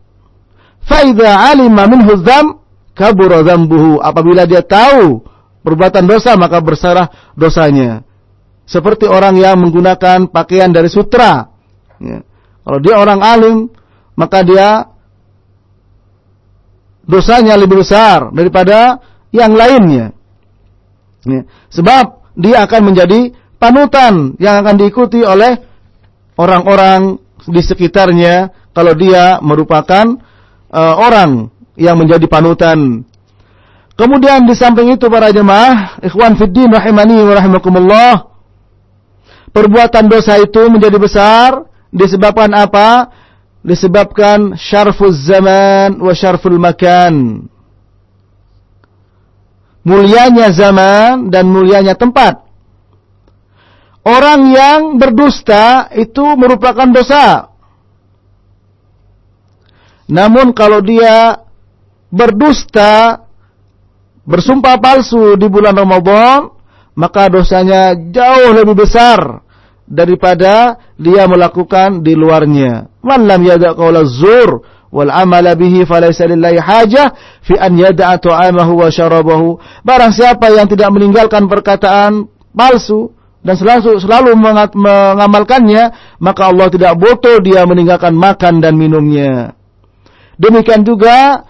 Faida alima minhu dzam kabura dzambuhu. Apabila dia tahu perbuatan dosa maka bersarah dosanya. Seperti orang yang menggunakan pakaian dari sutra. Ya. Kalau dia orang alim, maka dia dosanya lebih besar daripada yang lainnya. Ya. Sebab dia akan menjadi panutan yang akan diikuti oleh orang-orang di sekitarnya kalau dia merupakan uh, orang yang menjadi panutan Kemudian di samping itu para jemaah, ikhwan fiddin rahimani wa rahimakumullah, perbuatan dosa itu menjadi besar disebabkan apa? Disebabkan syarfuz zaman wa syarful makan. Mulianya zaman dan mulianya tempat. Orang yang berdusta itu merupakan dosa. Namun kalau dia berdusta bersumpah palsu di bulan Ramadan, maka dosanya jauh lebih besar daripada dia melakukan di luarnya. Man lam yada' qawla zur wal amala bihi falaysa lillahi hajah fi an yada'a ta'amahu wa syarabahu. Barang siapa yang tidak meninggalkan perkataan palsu dan selalu selalu mengamalkannya, maka Allah tidak butuh dia meninggalkan makan dan minumnya. Demikian juga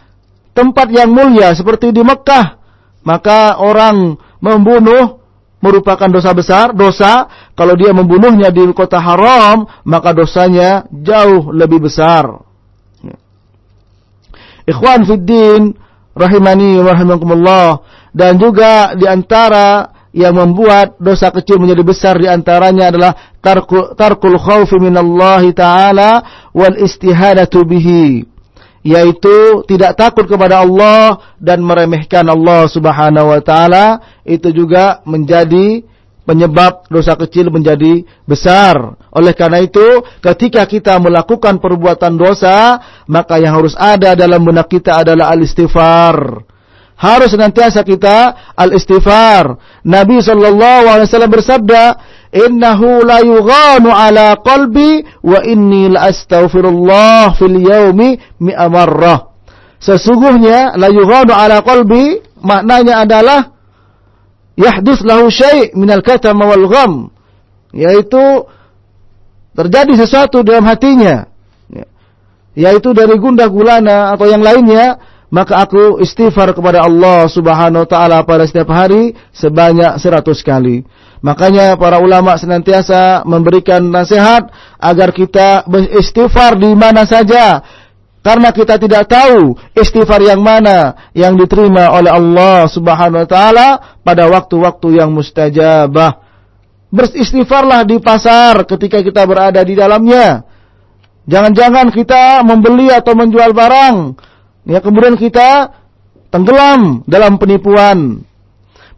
tempat yang mulia seperti di Mekah maka orang membunuh merupakan dosa besar, dosa kalau dia membunuhnya di kota haram, maka dosanya jauh lebih besar. Ya. Ikhwan fiddin rahimani wa rahimakumullah dan juga di antara yang membuat dosa kecil menjadi besar di antaranya adalah tarkul, tarkul khawfi minallahi ta'ala wal istihadatu bihi yaitu tidak takut kepada Allah dan meremehkan Allah Subhanahu wa taala itu juga menjadi penyebab dosa kecil menjadi besar. Oleh karena itu, ketika kita melakukan perbuatan dosa, maka yang harus ada dalam benak kita adalah al-istighfar. Harus senantiasa kita al-istighfar. Nabi wasallam bersabda, innahu la yughanu ala qalbi wa inni la astaghfirullah fil yaumi mi'a marrah. Sesungguhnya la yughanu ala qalbi maknanya adalah yahdus lahu syai' minal katam wal gham yaitu terjadi sesuatu dalam hatinya ya. yaitu dari gundah gulana atau yang lainnya maka aku istighfar kepada Allah Subhanahu wa taala pada setiap hari sebanyak seratus kali. Makanya para ulama senantiasa memberikan nasihat agar kita beristighfar di mana saja. Karena kita tidak tahu istighfar yang mana yang diterima oleh Allah Subhanahu wa taala pada waktu-waktu yang mustajabah. Beristighfarlah di pasar ketika kita berada di dalamnya. Jangan-jangan kita membeli atau menjual barang, ya kemudian kita tenggelam dalam penipuan.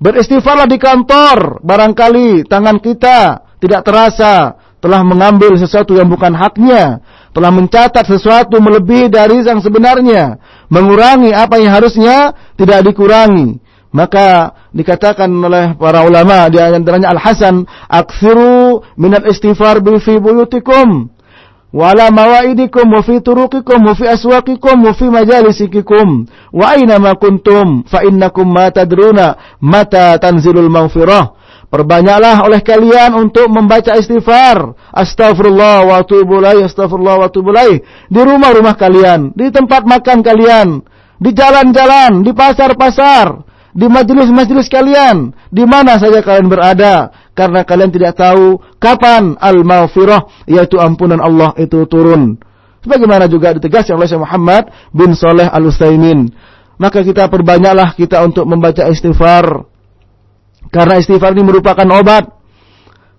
Beristighfarlah di kantor, barangkali tangan kita tidak terasa telah mengambil sesuatu yang bukan haknya, telah mencatat sesuatu melebihi dari yang sebenarnya, mengurangi apa yang harusnya tidak dikurangi. Maka dikatakan oleh para ulama di antaranya Al Hasan, "Aktsiru minal istighfar bi fi buyutikum." Wala mawaidikum wa fi turuqikum wa fi aswaqikum wa fi majalisikum wa aina kuntum fa innakum ma tadruna mata tanzilul maghfirah Perbanyaklah oleh kalian untuk membaca istighfar. Astagfirullah wa atubu astagfirullah wa atubu. Di rumah-rumah kalian, di tempat makan kalian, di jalan-jalan, di pasar-pasar, di majelis-majelis kalian, di mana saja kalian berada, karena kalian tidak tahu kapan al-maghfirah, yaitu ampunan Allah itu turun. Sebagaimana juga ditegaskan oleh Syekh Muhammad bin Saleh Al-Utsaimin. Maka kita perbanyaklah kita untuk membaca istighfar karena istighfar ini merupakan obat.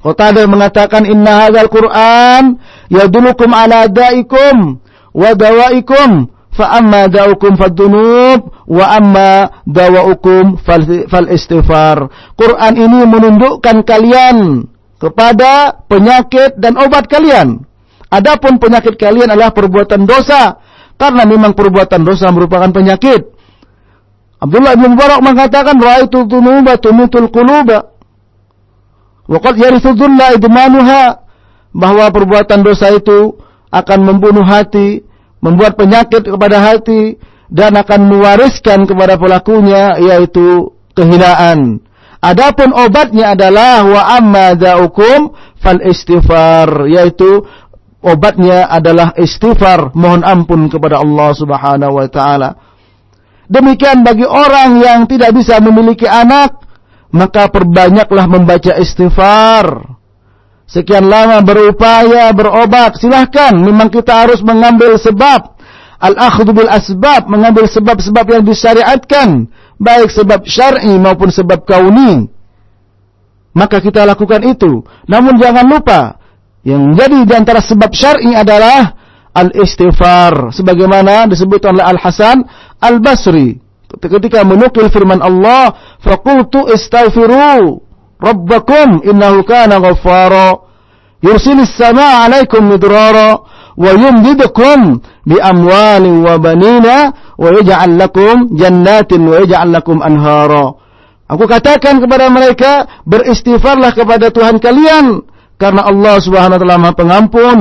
Qatadah mengatakan inna hadzal Qur'an yadulukum ala da'ikum wa dawaikum fa amma da'ukum fadunub wa amma dawaukum fal, istighfar. Quran ini menundukkan kalian kepada penyakit dan obat kalian. Adapun penyakit kalian adalah perbuatan dosa karena memang perbuatan dosa merupakan penyakit. Abdullah bin Mubarak mengatakan raaitu dhunuba tumitul quluba wa qad yarithu dhulla idmanuha bahwa perbuatan dosa itu akan membunuh hati, membuat penyakit kepada hati dan akan mewariskan kepada pelakunya yaitu kehinaan. Adapun obatnya adalah wa amma da'ukum fal istighfar yaitu obatnya adalah istighfar mohon ampun kepada Allah Subhanahu wa taala. Demikian bagi orang yang tidak bisa memiliki anak, maka perbanyaklah membaca istighfar. Sekian lama berupaya berobat, silahkan. Memang kita harus mengambil sebab. Al-akhdhu bil asbab, mengambil sebab-sebab yang disyariatkan. Baik sebab syar'i maupun sebab kauni. Maka kita lakukan itu. Namun jangan lupa, yang menjadi di antara sebab syar'i adalah al-istighfar sebagaimana disebutkan oleh Al-Hasan Al-Basri ketika menukil firman Allah faqultu istaghfiru rabbakum innahu kana ghaffara yursilis samaa 'alaikum midrara banina wa yaj'al lakum jannatin wa yaj'al lakum anhara Aku katakan kepada mereka beristighfarlah kepada Tuhan kalian karena Allah Subhanahu wa taala Maha Pengampun.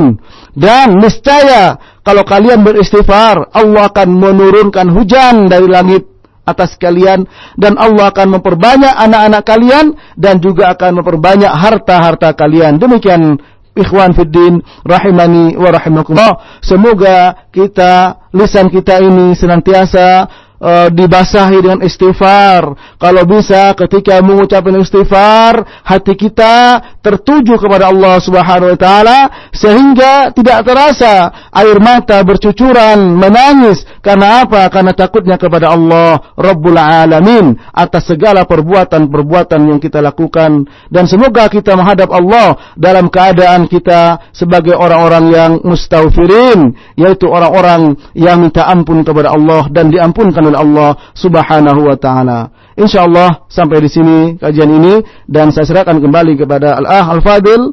Dan niscaya kalau kalian beristighfar Allah akan menurunkan hujan dari langit atas kalian dan Allah akan memperbanyak anak-anak kalian dan juga akan memperbanyak harta-harta kalian. Demikian ikhwan fiddin rahimani wa rahimakumullah. Semoga kita lisan kita ini senantiasa uh, dibasahi dengan istighfar. Kalau bisa ketika mengucapkan istighfar, hati kita tertuju kepada Allah Subhanahu wa taala sehingga tidak terasa air mata bercucuran, menangis karena apa? Karena takutnya kepada Allah Rabbul Alamin atas segala perbuatan-perbuatan yang kita lakukan dan semoga kita menghadap Allah dalam keadaan kita sebagai orang-orang yang mustaghfirin yaitu orang-orang yang minta ampun kepada Allah dan diampunkan oleh Allah Subhanahu wa taala. Insyaallah sampai di sini kajian ini dan saya serahkan kembali kepada Al-Ah Al-Fadil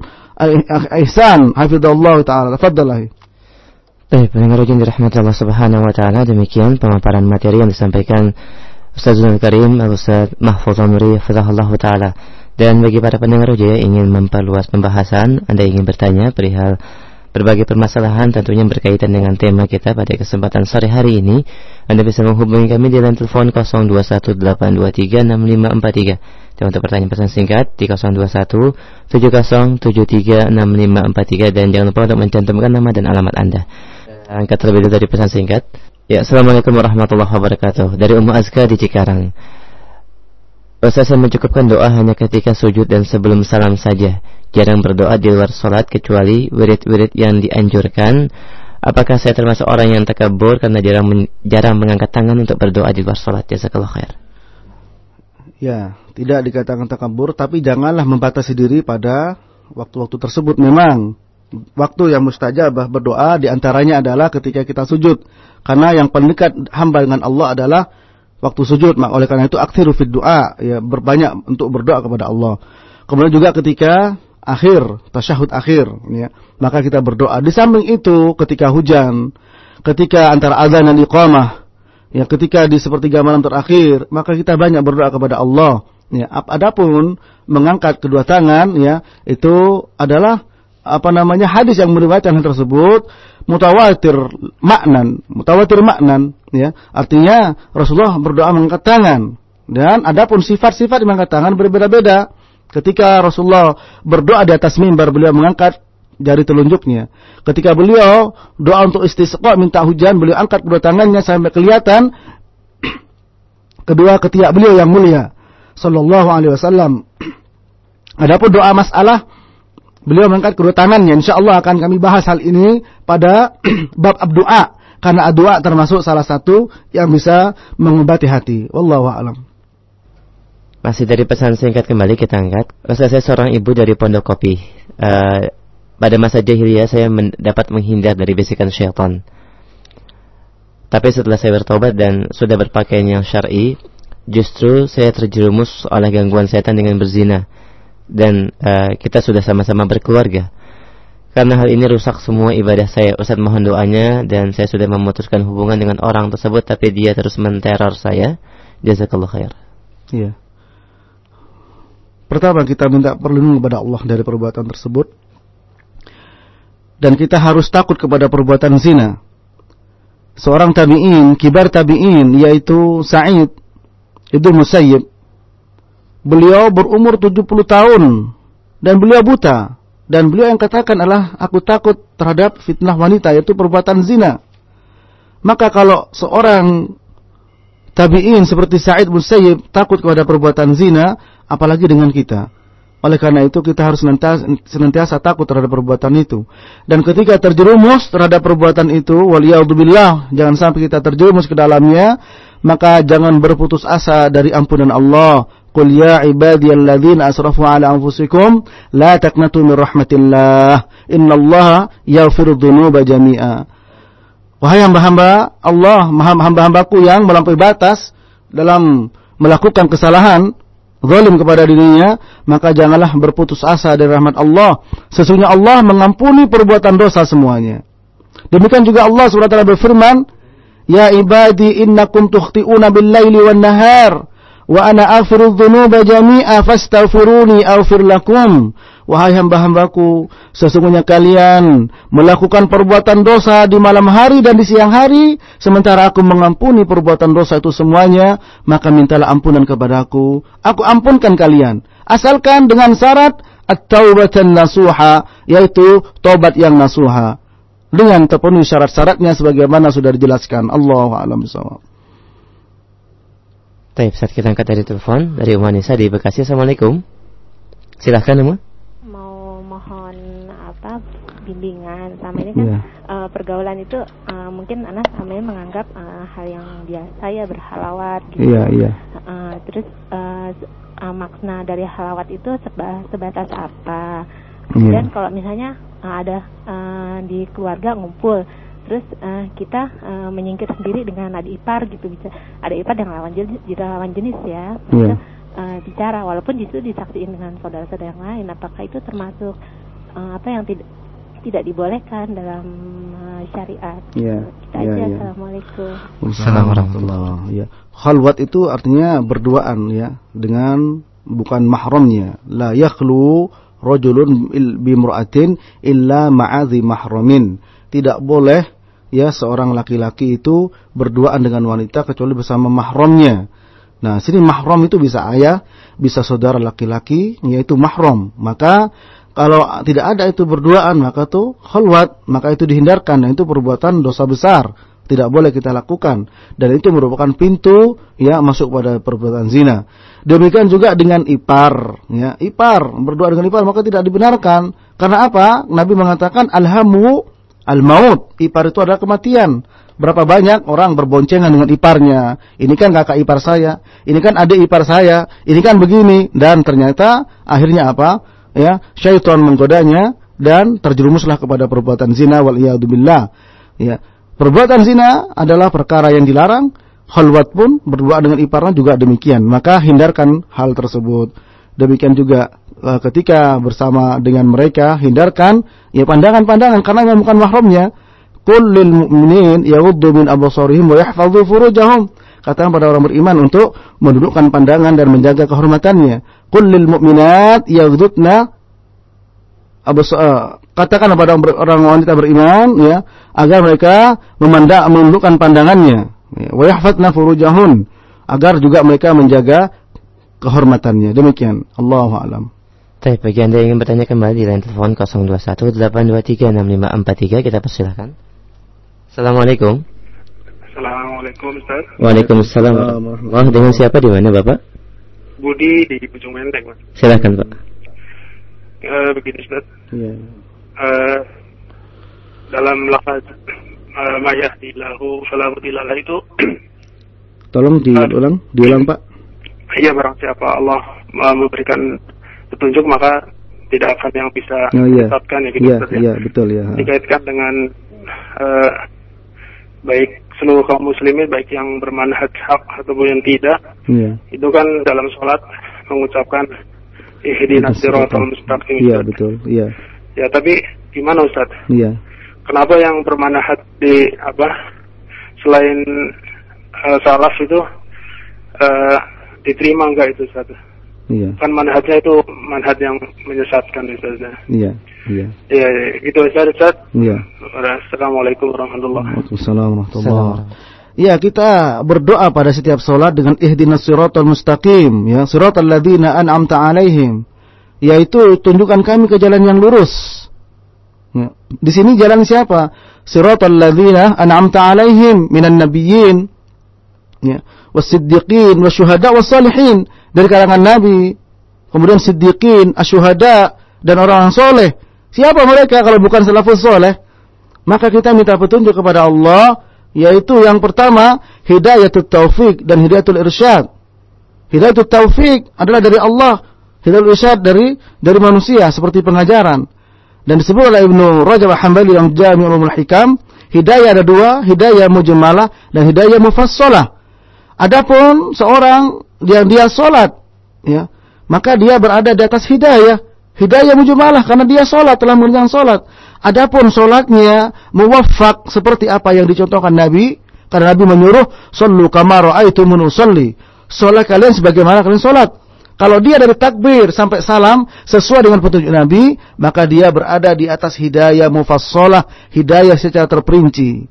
Ihsan hafizallahu taala. Tafadhal. Baik, pendengar ujian dirahmati Allah Subhanahu wa taala, demikian pemaparan materi yang disampaikan Ustaz Zul Karim Al-Ustaz Mahfuz Amri Fadhahullah taala. Dan bagi para pendengar yang ingin memperluas pembahasan, Anda ingin bertanya perihal berbagai permasalahan tentunya berkaitan dengan tema kita pada kesempatan sore hari ini. Anda bisa menghubungi kami di line telepon 0218236543 dan untuk pertanyaan pesan singkat di 02170736543 dan jangan lupa untuk mencantumkan nama dan alamat Anda. Angkat terlebih dulu dari pesan singkat. Ya, Assalamualaikum warahmatullahi wabarakatuh. Dari Ummu Azka di Cikarang. Saya mencukupkan doa hanya ketika sujud dan sebelum salam saja jarang berdoa di luar sholat kecuali wirid-wirid yang dianjurkan. Apakah saya termasuk orang yang takabur karena jarang jarang mengangkat tangan untuk berdoa di luar sholat? Jazakallah khair. Ya, tidak dikatakan takabur, tapi janganlah membatasi diri pada waktu-waktu tersebut. Memang waktu yang mustajabah berdoa di antaranya adalah ketika kita sujud. Karena yang paling hamba dengan Allah adalah waktu sujud. Oleh karena itu akhiru fid doa, ya berbanyak untuk berdoa kepada Allah. Kemudian juga ketika akhir, tasyahud akhir, ya. Maka kita berdoa. Di samping itu, ketika hujan, ketika antara azan dan iqamah, ya ketika di sepertiga malam terakhir, maka kita banyak berdoa kepada Allah. Ya, adapun mengangkat kedua tangan ya, itu adalah apa namanya hadis yang meriwayatkan hal tersebut mutawatir maknan, mutawatir maknan ya. Artinya Rasulullah berdoa mengangkat tangan dan adapun sifat-sifat mengangkat tangan berbeda-beda. Ketika Rasulullah berdoa di atas mimbar beliau mengangkat jari telunjuknya. Ketika beliau doa untuk istisqa minta hujan, beliau angkat kedua tangannya sampai kelihatan (clears throat) kedua ketiak beliau yang mulia sallallahu alaihi wasallam. (clears throat) Adapun doa masalah beliau mengangkat kedua tangannya. Insyaallah akan kami bahas hal ini pada (clears throat) bab abdoa karena doa termasuk salah satu yang bisa mengobati hati. Wallahu a'lam. Masih dari pesan singkat kembali kita angkat. Saya seorang ibu dari Pondok Kopi. Uh, pada masa jahiliyah saya dapat menghindar dari bisikan syaitan. Tapi setelah saya bertobat dan sudah berpakaian yang syar'i, justru saya terjerumus oleh gangguan setan dengan berzina. Dan uh, kita sudah sama-sama berkeluarga. Karena hal ini rusak semua ibadah saya. Ustaz mohon doanya dan saya sudah memutuskan hubungan dengan orang tersebut tapi dia terus menteror saya. Jazakallah khair. Iya. Pertama kita minta perlindungan kepada Allah dari perbuatan tersebut. Dan kita harus takut kepada perbuatan zina. Seorang tabi'in, kibar tabi'in, yaitu Sa'id itu Musayyib. Beliau berumur 70 tahun dan beliau buta. Dan beliau yang katakan adalah aku takut terhadap fitnah wanita yaitu perbuatan zina. Maka kalau seorang tabi'in seperti Sa'id Musayyib takut kepada perbuatan zina, apalagi dengan kita. Oleh karena itu kita harus senantiasa, senantiasa takut terhadap perbuatan itu. Dan ketika terjerumus terhadap perbuatan itu, waliyahudzubillah, jangan sampai kita terjerumus ke dalamnya, maka jangan berputus asa dari ampunan Allah. Qul ya ibadiyalladzina asrafu ala anfusikum la taqnatu min rahmatillah. Innallaha yaghfiru dzunuba jami'a. Wahai hamba-hamba Allah, hamba-hambaku yang melampaui batas dalam melakukan kesalahan, zalim kepada dirinya, maka janganlah berputus asa dari rahmat Allah. Sesungguhnya Allah mengampuni perbuatan dosa semuanya. Demikian juga Allah SWT berfirman, Ya ibadi innakum tukhti'una bil-laili wan nahar wa ana aghfiru dzunuba jami'a fastaghfiruni aghfir lakum. Wahai hamba-hambaku, sesungguhnya kalian melakukan perbuatan dosa di malam hari dan di siang hari, sementara aku mengampuni perbuatan dosa itu semuanya, maka mintalah ampunan kepadaku. Aku ampunkan kalian. Asalkan dengan syarat at-taubatan nasuha, yaitu tobat yang nasuha. Dengan terpenuhi syarat-syaratnya sebagaimana sudah dijelaskan. Allah a'lam bishawab. Baik, saat kita angkat dari telepon dari Umanisa di Bekasi. Assalamualaikum. Silahkan, Umar bimbingan sama ini kan yeah. Iya. uh, pergaulan itu uh, mungkin anak sama menganggap uh, hal yang biasa ya berhalawat gitu yeah, yeah. Uh, terus uh, uh, makna dari halawat itu seba, sebatas apa kemudian yeah. kalau misalnya uh, ada uh, di keluarga ngumpul terus uh, kita uh, menyingkir sendiri dengan adik ipar gitu bisa ada ipar yang lawan jenis lawan jenis ya yeah. uh, bicara walaupun justru disaksikan dengan saudara-saudara yang lain apakah itu termasuk uh, apa yang tidak tidak dibolehkan dalam uh, syariat. Iya. Kita ya, aja. Ya. Assalamualaikum. Assalamualaikum warahmatullahi Ya. Khalwat itu artinya berduaan ya dengan bukan mahramnya. La yakhlu rajulun bimra'atin illa ma'adhi mahramin. Tidak boleh ya seorang laki-laki itu berduaan dengan wanita kecuali bersama mahramnya. Nah, sini mahram itu bisa ayah, bisa saudara laki-laki, yaitu mahram. Maka kalau tidak ada itu berduaan maka itu khalwat, maka itu dihindarkan dan itu perbuatan dosa besar. Tidak boleh kita lakukan dan itu merupakan pintu ya masuk pada perbuatan zina. Demikian juga dengan ipar, ya. Ipar berdoa dengan ipar maka tidak dibenarkan. Karena apa? Nabi mengatakan alhamu al-maut. Ipar itu adalah kematian. Berapa banyak orang berboncengan dengan iparnya. Ini kan kakak ipar saya, ini kan adik ipar saya, ini kan begini dan ternyata akhirnya apa? ya syaitan menggodanya dan terjerumuslah kepada perbuatan zina wal billah ya perbuatan zina adalah perkara yang dilarang khalwat pun berdua dengan iparnya juga demikian maka hindarkan hal tersebut demikian juga uh, ketika bersama dengan mereka hindarkan ya pandangan-pandangan karena memang bukan mahramnya Qul lil mu'minin yaghuddu min absarihim wa yahfazu furujahum. Katakan pada orang beriman untuk mendudukkan pandangan dan menjaga kehormatannya. Qul lil mu'minat yaghuddna absar katakan kepada orang wanita beriman ya agar mereka memandang menundukkan pandangannya ya, wa yahfazna furujahun agar juga mereka menjaga kehormatannya demikian Allahu alam Baik, bagi Anda yang ingin bertanya kembali di line telepon 0218236543 kita persilahkan. Assalamualaikum. Assalamualaikum Ustaz. Waalaikumsalam. Wah, dengan siapa di mana Bapak? Budi di Bujung Menteng, Mas. Silakan, Pak. Uh, begini Ustaz. Iya. Uh, dalam lafaz uh, mayahdilahu falamudillalah itu Tolong diulang, diulang Pak. Iya barang siapa Allah memberikan petunjuk maka tidak akan yang bisa oh, iya. disesatkan ya gitu iya, Ustaz, ya. Iya, betul ya. Dikaitkan dengan uh, baik seluruh kaum muslimin baik yang bermanhaj hak ataupun yang tidak. Iya. Itu kan dalam sholat mengucapkan ihdinas siratal mustaqim. Iya, betul. Iya. Ya, tapi gimana Ustaz? Iya. Kenapa yang bermanhaj di apa selain uh, salaf itu uh, diterima enggak itu Ustaz? Iya. Kan manhajnya itu manhaj yang menyesatkan Ustaz. Iya. Iya. Iya, ya, gitu Ustaz. Ustaz. Iya. Assalamualaikum warahmatullahi Waalaikumsalam warahmatullahi Ya, kita berdoa pada setiap solat dengan ihdinas siratal mustaqim, ya, siratal ladzina an'amta alaihim. Yaitu tunjukkan kami ke jalan yang lurus. Ya. Di sini jalan siapa? Siratal ladzina an'amta alaihim minan nabiyyin, ya, wasiddiqin, wasyuhada, wassalihin dari kalangan nabi, kemudian siddiqin, asyuhada dan orang soleh. Siapa mereka kalau bukan salafus soleh? Maka kita minta petunjuk kepada Allah yaitu yang pertama hidayatul taufik dan hidayatul irsyad. Hidayatul taufik adalah dari Allah, hidayatul irsyad dari dari manusia seperti pengajaran. Dan disebut oleh Ibnu Rajab Hambali yang Jami'ul Hikam, hidayah ada dua, hidayah mujmalah dan hidayah mufassalah. Adapun seorang yang dia salat, ya, maka dia berada di atas hidayah. Hidayah mujmalah karena dia salat telah mengerjakan salat. Adapun salatnya muwaffaq seperti apa yang dicontohkan Nabi, karena Nabi menyuruh sallu kama ra'aitumuni usolli. Salat kalian sebagaimana kalian salat. Kalau dia dari takbir sampai salam sesuai dengan petunjuk Nabi, maka dia berada di atas hidayah mufassalah, hidayah secara terperinci.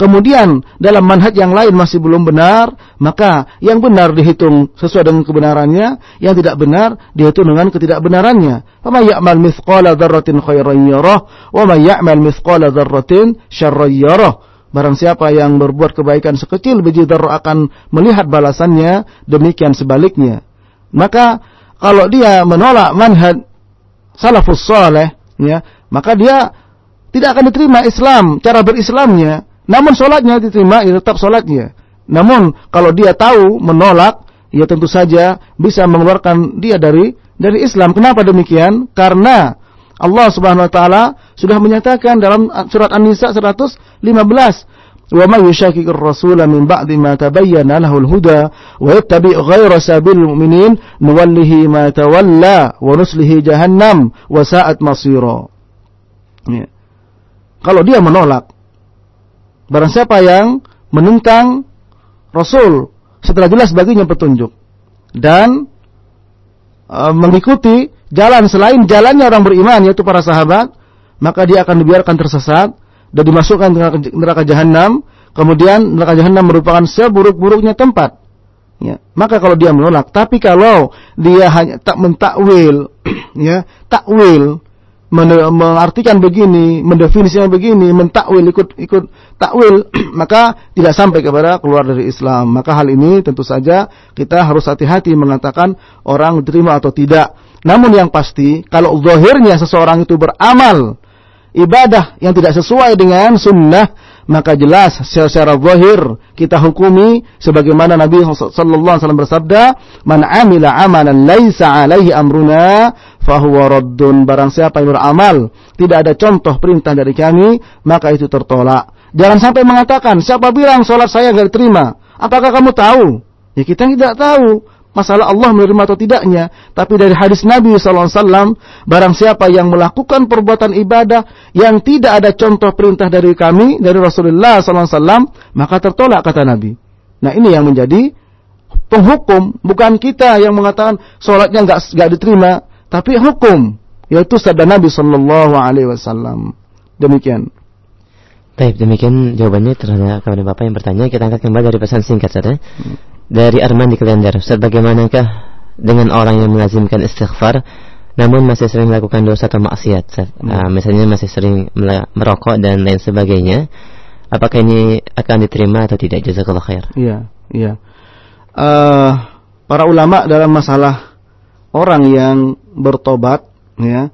Kemudian dalam manhaj yang lain masih belum benar, maka yang benar dihitung sesuai dengan kebenarannya, yang tidak benar dihitung dengan ketidakbenarannya. Faman ya'mal mithqala dzarratin khairan yarah, wa ya'mal mithqala dzarratin syarran yarah. Barang siapa yang berbuat kebaikan sekecil biji dzarrah akan melihat balasannya, demikian sebaliknya. Maka kalau dia menolak manhaj salafus saleh, ya, maka dia tidak akan diterima Islam, cara berislamnya. Namun sholatnya diterima, ya tetap sholatnya. Namun kalau dia tahu menolak, ya tentu saja bisa mengeluarkan dia dari dari Islam. Kenapa demikian? Karena Allah Subhanahu wa taala sudah menyatakan dalam surat An-Nisa 115, "Wa may yushaqiqir rasula min ba'di ma tabayyana lahul huda wa yattabi' ghayra sabilil mu'minin nuwallihi ma tawalla wa nuslihi jahannam wa sa'at masira." Ya. Kalau dia menolak Barang siapa yang menentang Rasul setelah jelas baginya petunjuk dan e, mengikuti jalan selain jalannya orang beriman yaitu para sahabat, maka dia akan dibiarkan tersesat dan dimasukkan ke neraka jahanam. Kemudian neraka jahanam merupakan seburuk-buruknya tempat. Ya, maka kalau dia menolak, tapi kalau dia hanya tak mentakwil, (clears throat) ya, takwil mengartikan begini, mendefinisikan begini, mentakwil ikut ikut takwil, (clears throat) maka tidak sampai kepada keluar dari Islam. Maka hal ini tentu saja kita harus hati-hati mengatakan orang diterima atau tidak. Namun yang pasti kalau zahirnya seseorang itu beramal ibadah yang tidak sesuai dengan sunnah, maka jelas secara zahir kita hukumi sebagaimana Nabi sallallahu alaihi wasallam bersabda, "Man 'amila 'amalan laisa 'alaihi amruna fahuwa raddun." Barang siapa yang beramal tidak ada contoh perintah dari kami, maka itu tertolak. Jangan sampai mengatakan, "Siapa bilang salat saya enggak diterima?" Apakah kamu tahu? Ya kita tidak tahu. Masalah Allah menerima atau tidaknya, tapi dari hadis Nabi SAW, barang siapa yang melakukan perbuatan ibadah yang tidak ada contoh perintah dari kami, dari Rasulullah SAW, maka tertolak kata Nabi. Nah ini yang menjadi penghukum, bukan kita yang mengatakan sholatnya nggak nggak diterima, tapi hukum, yaitu sabda Nabi Sallallahu Alaihi Wasallam. Demikian. Baik, demikian jawabannya terhadap kepada Bapak yang bertanya. Kita angkat kembali dari pesan singkat saja. Hmm. Dari Arman di Kalender. Ustaz, bagaimanakah dengan orang yang melazimkan istighfar namun masih sering melakukan dosa atau maksiat? Hmm. Uh, misalnya masih sering merokok dan lain sebagainya. Apakah ini akan diterima atau tidak? Jazakallah khair. Iya, iya. Uh, para ulama dalam masalah orang yang bertobat ya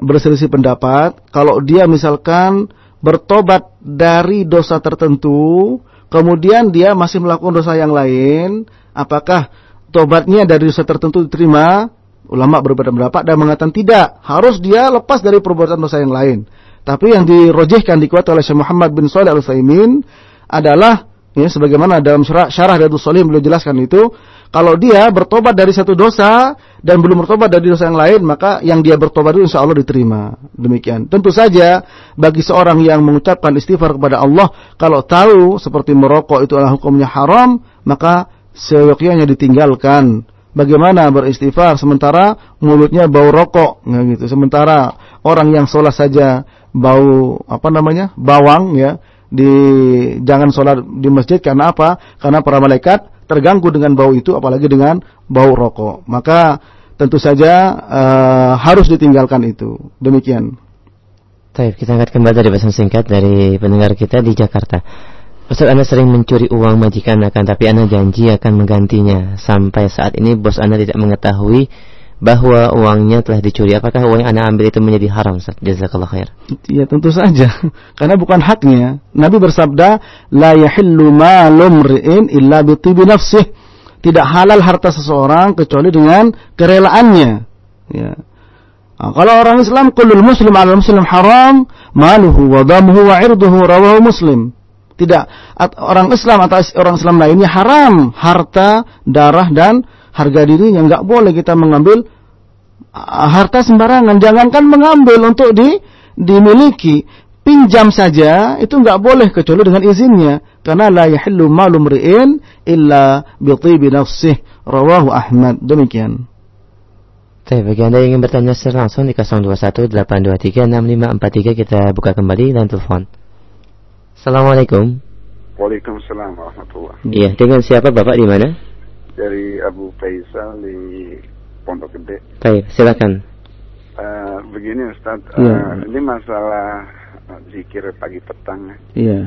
berselisih pendapat kalau dia misalkan bertobat dari dosa tertentu, kemudian dia masih melakukan dosa yang lain, apakah tobatnya dari dosa tertentu diterima? Ulama berbeda pendapat dan mengatakan tidak, harus dia lepas dari perbuatan dosa yang lain. Tapi yang dirojihkan dikuat oleh Syekh Muhammad bin Shalih Al Utsaimin adalah ya sebagaimana dalam syarah, syarah Riyadhus Shalihin beliau jelaskan itu kalau dia bertobat dari satu dosa dan belum bertobat dari dosa yang lain, maka yang dia bertobat itu insya Allah diterima. Demikian. Tentu saja bagi seorang yang mengucapkan istighfar kepada Allah, kalau tahu seperti merokok itu adalah hukumnya haram, maka seyogyanya ditinggalkan. Bagaimana beristighfar sementara mulutnya bau rokok, nggak gitu. Sementara orang yang sholat saja bau apa namanya bawang ya di jangan sholat di masjid karena apa? Karena para malaikat terganggu dengan bau itu apalagi dengan bau rokok. Maka tentu saja uh, harus ditinggalkan itu. Demikian. Baik, kita angkat kembali dari pesan singkat dari pendengar kita di Jakarta. Ustaz Anda sering mencuri uang majikan akan tapi Anda janji akan menggantinya. Sampai saat ini bos Anda tidak mengetahui bahwa uangnya telah dicuri. Apakah uang yang Anda ambil itu menjadi haram? Jazakallah khair. Ya tentu saja. (laughs) Karena bukan haknya. Nabi bersabda, La yahillu malum illa bitibi nafsih. Tidak halal harta seseorang kecuali dengan kerelaannya. Ya. Nah, kalau orang Islam, kulul muslim ala muslim haram, maluhu wa damuhu wa irduhu rawahu muslim. Tidak, orang Islam atau orang Islam lainnya haram harta, darah dan harga dirinya nggak boleh kita mengambil uh, harta sembarangan. Jangankan mengambil untuk di dimiliki. Pinjam saja itu nggak boleh kecuali dengan izinnya. Karena la yahillu malum ri'in illa bi tibi nafsih. Rawahu Ahmad. Demikian. Baik, bagi Anda yang ingin bertanya secara langsung di 0218236543 kita buka kembali dan telepon. Assalamualaikum. Waalaikumsalam warahmatullahi Iya, dengan siapa Bapak di mana? Dari Abu Faisal di Pondok Gede. Baik, silakan. Uh, begini Ustaz, yeah. Iya. uh, ini masalah zikir pagi petang. Iya. Yeah.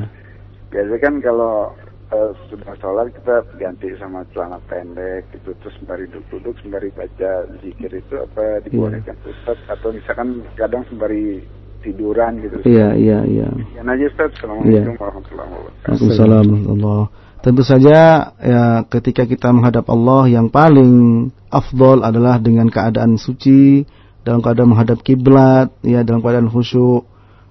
Biasanya kan kalau uh, sudah sholat kita ganti sama celana pendek gitu terus sembari duduk-duduk sembari baca zikir itu apa dibolehkan yeah. Ustaz atau misalkan kadang sembari tiduran gitu. Iya, iya, iya. Ya aja Ustaz. Assalamualaikum yeah. warahmatullahi wabarakatuh. Waalaikumsalam warahmatullahi Tentu saja ya ketika kita menghadap Allah yang paling afdol adalah dengan keadaan suci, dalam keadaan menghadap kiblat, ya dalam keadaan khusyuk.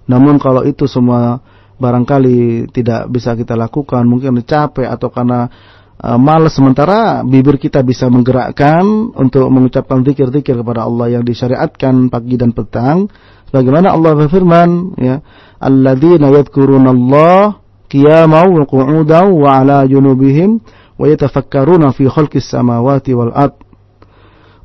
Namun kalau itu semua barangkali tidak bisa kita lakukan, mungkin capek atau karena uh, malas sementara bibir kita bisa menggerakkan untuk mengucapkan zikir-zikir kepada Allah yang disyariatkan pagi dan petang. Bagaimana Allah berfirman, ya, yadhkurunallah قياما وقعودا وعلى جنوبهم ويتفكرون في خلق السماوات والأرض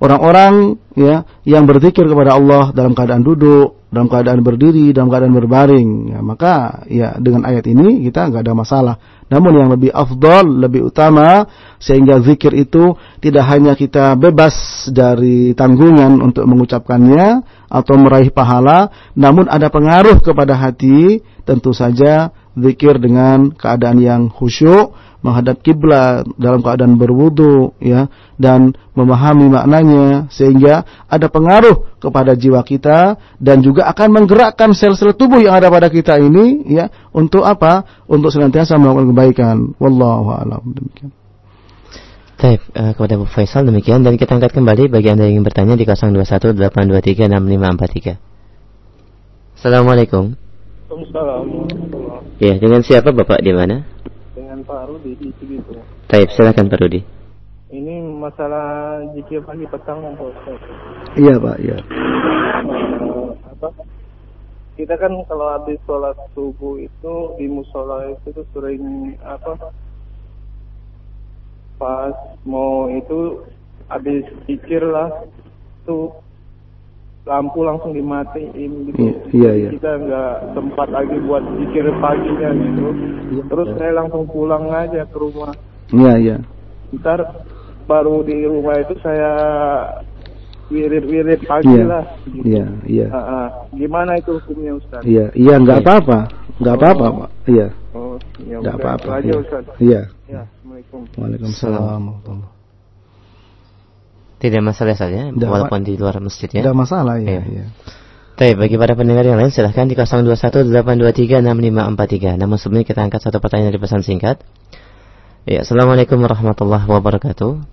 orang-orang ya yang berzikir kepada Allah dalam keadaan duduk, dalam keadaan berdiri, dalam keadaan berbaring. Ya, maka ya dengan ayat ini kita nggak ada masalah. Namun yang lebih afdol, lebih utama sehingga zikir itu tidak hanya kita bebas dari tanggungan untuk mengucapkannya atau meraih pahala, namun ada pengaruh kepada hati, tentu saja zikir dengan keadaan yang khusyuk, menghadap kiblat dalam keadaan berwudu ya dan memahami maknanya sehingga ada pengaruh kepada jiwa kita dan juga akan menggerakkan sel-sel tubuh yang ada pada kita ini ya untuk apa? Untuk senantiasa melakukan kebaikan. Wallahu a'lam demikian. Baik, uh, kepada Bu Faisal demikian dan kita angkat kembali bagi Anda yang ingin bertanya di 0218236543. Assalamualaikum. Waalaikumsalam. Ya, dengan siapa Bapak di mana? Dengan Pak Rudi di Cibito. Baik, silakan Pak Rudi. ini masalah jikir pagi petang Pak Ustaz. Iya Pak, iya. Eh, apa? Kita kan kalau habis sholat subuh itu di musola itu tuh sering apa? Pas mau itu habis pikir lah tuh lampu langsung dimatiin gitu. Iya, iya. Kita nggak sempat lagi buat pikir paginya gitu. Iya, Terus saya langsung pulang aja ke rumah. Iya, iya. Ntar baru di rumah itu saya wirid-wirid pagi Iya. lah. Iya, iya. Ah, ah. Gimana itu hukumnya Ustaz? Iya, iya nggak apa-apa. Nggak apa-apa, Pak. Iya. Oh, ya Nggak apa-apa. Iya. Ustaz. Iya. Ya, Assalamualaikum. Waalaikumsalam. warahmatullahi Tidak masalah saja, Tidak, walaupun di luar masjid ya. Tidak masalah ya. Iya. iya. Baik, bagi para pendengar yang lain silahkan di 0218236543. Namun sebelumnya kita angkat satu pertanyaan dari pesan singkat. Ya, Assalamualaikum warahmatullahi wabarakatuh.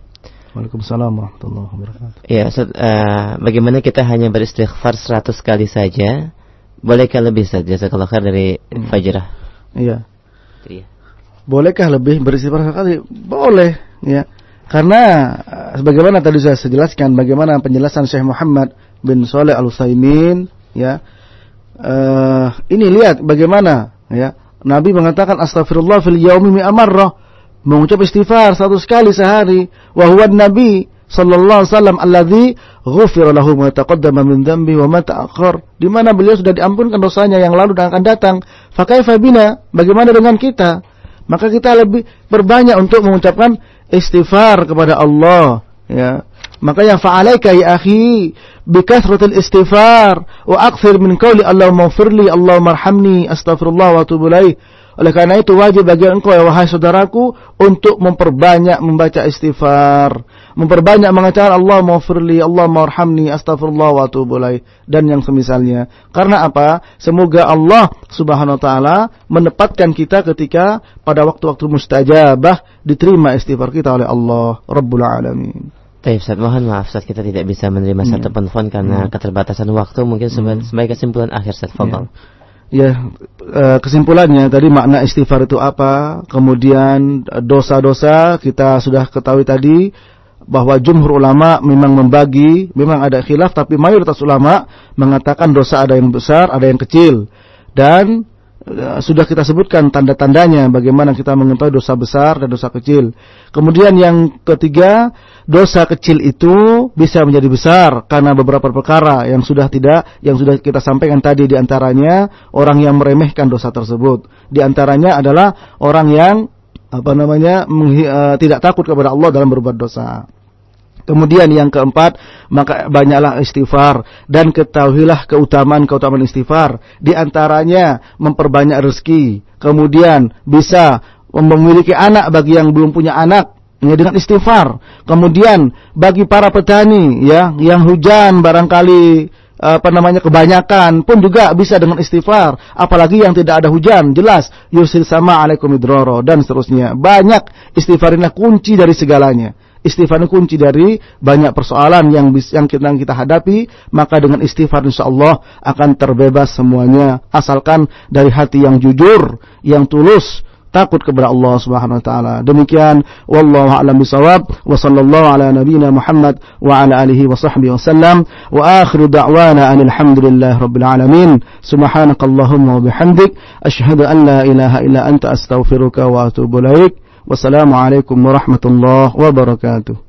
Waalaikumsalam warahmatullahi wabarakatuh. Ya, Ustaz, eh, bagaimana kita hanya beristighfar 100 kali saja? Bolehkah lebih saja? Jazakallah khair dari Hmm. Fajrah. Iya. Iya. Bolehkah lebih beristighfar sekali? Boleh, ya. Karena eh, sebagaimana tadi saya jelaskan bagaimana penjelasan Syekh Muhammad bin Saleh Al Utsaimin, ya. Eh, ini lihat bagaimana ya. Nabi mengatakan astagfirullah fil yaumi mi'a marrah. Mengucap istighfar satu sekali sehari. Wa huwa nabi sallallahu alaihi wasallam alladzi ghufira lahu ma taqaddama min dhanbi wa ma ta'akhkhar. Di mana beliau sudah diampunkan dosanya yang lalu dan akan datang. Fa kaifa bina? Bagaimana dengan kita? Maka kita lebih berbanyak untuk mengucapkan istighfar kepada Allah, ya. Makanya fa'alaika ya akhi bikathratil istighfar wa akthir min qawli Allahumma firli Allahumma arhamni astaghfirullah wa atubu ilaih. Oleh karena itu wajib bagi engkau ya wahai saudaraku untuk memperbanyak membaca istighfar, memperbanyak mengatakan Allah maghfirli, Allah marhamni, astaghfirullah wa atubu ilaih dan yang semisalnya. Karena apa? Semoga Allah Subhanahu wa taala menempatkan kita ketika pada waktu-waktu mustajabah diterima istighfar kita oleh Allah Rabbul alamin. Baik, Ustaz, mohon maaf Ustaz kita tidak bisa menerima satu Hmm. penelpon karena keterbatasan waktu. Mungkin seba- sebagai kesimpulan akhir Ustaz, fadal. Ya, eh, kesimpulannya tadi makna istighfar itu apa? Kemudian dosa-dosa kita sudah ketahui tadi bahwa jumhur ulama memang membagi, memang ada khilaf tapi mayoritas ulama mengatakan dosa ada yang besar, ada yang kecil. Dan eh, sudah kita sebutkan tanda-tandanya bagaimana kita mengetahui dosa besar dan dosa kecil. Kemudian yang ketiga, dosa kecil itu bisa menjadi besar karena beberapa perkara yang sudah tidak yang sudah kita sampaikan tadi di antaranya orang yang meremehkan dosa tersebut. Di antaranya adalah orang yang apa namanya eh, tidak takut kepada Allah dalam berbuat dosa. Kemudian yang keempat, maka banyaklah istighfar dan ketahuilah keutamaan-keutamaan istighfar. Di antaranya memperbanyak rezeki. Kemudian bisa memiliki anak bagi yang belum punya anak ya dengan istighfar. Kemudian bagi para petani ya yang hujan barangkali apa namanya kebanyakan pun juga bisa dengan istighfar. Apalagi yang tidak ada hujan jelas. Yusil sama alaikum idroro dan seterusnya. Banyak istighfar ini kunci dari segalanya. Istighfar ini kunci dari banyak persoalan yang yang kita yang kita hadapi. Maka dengan istighfar insyaallah akan terbebas semuanya. Asalkan dari hati yang jujur yang tulus takut kepada Allah Subhanahu wa taala. Demikian wallahu a'lam bisawab wa sallallahu ala nabiyyina Muhammad wa ala alihi wa sahbihi wasallam wa akhiru da'wana anil hamdulillahi rabbil alamin. Subhanakallahumma wa bihamdik asyhadu an la ilaha illa anta astaghfiruka wa atubu ilaik. Wassalamu alaikum warahmatullahi wabarakatuh.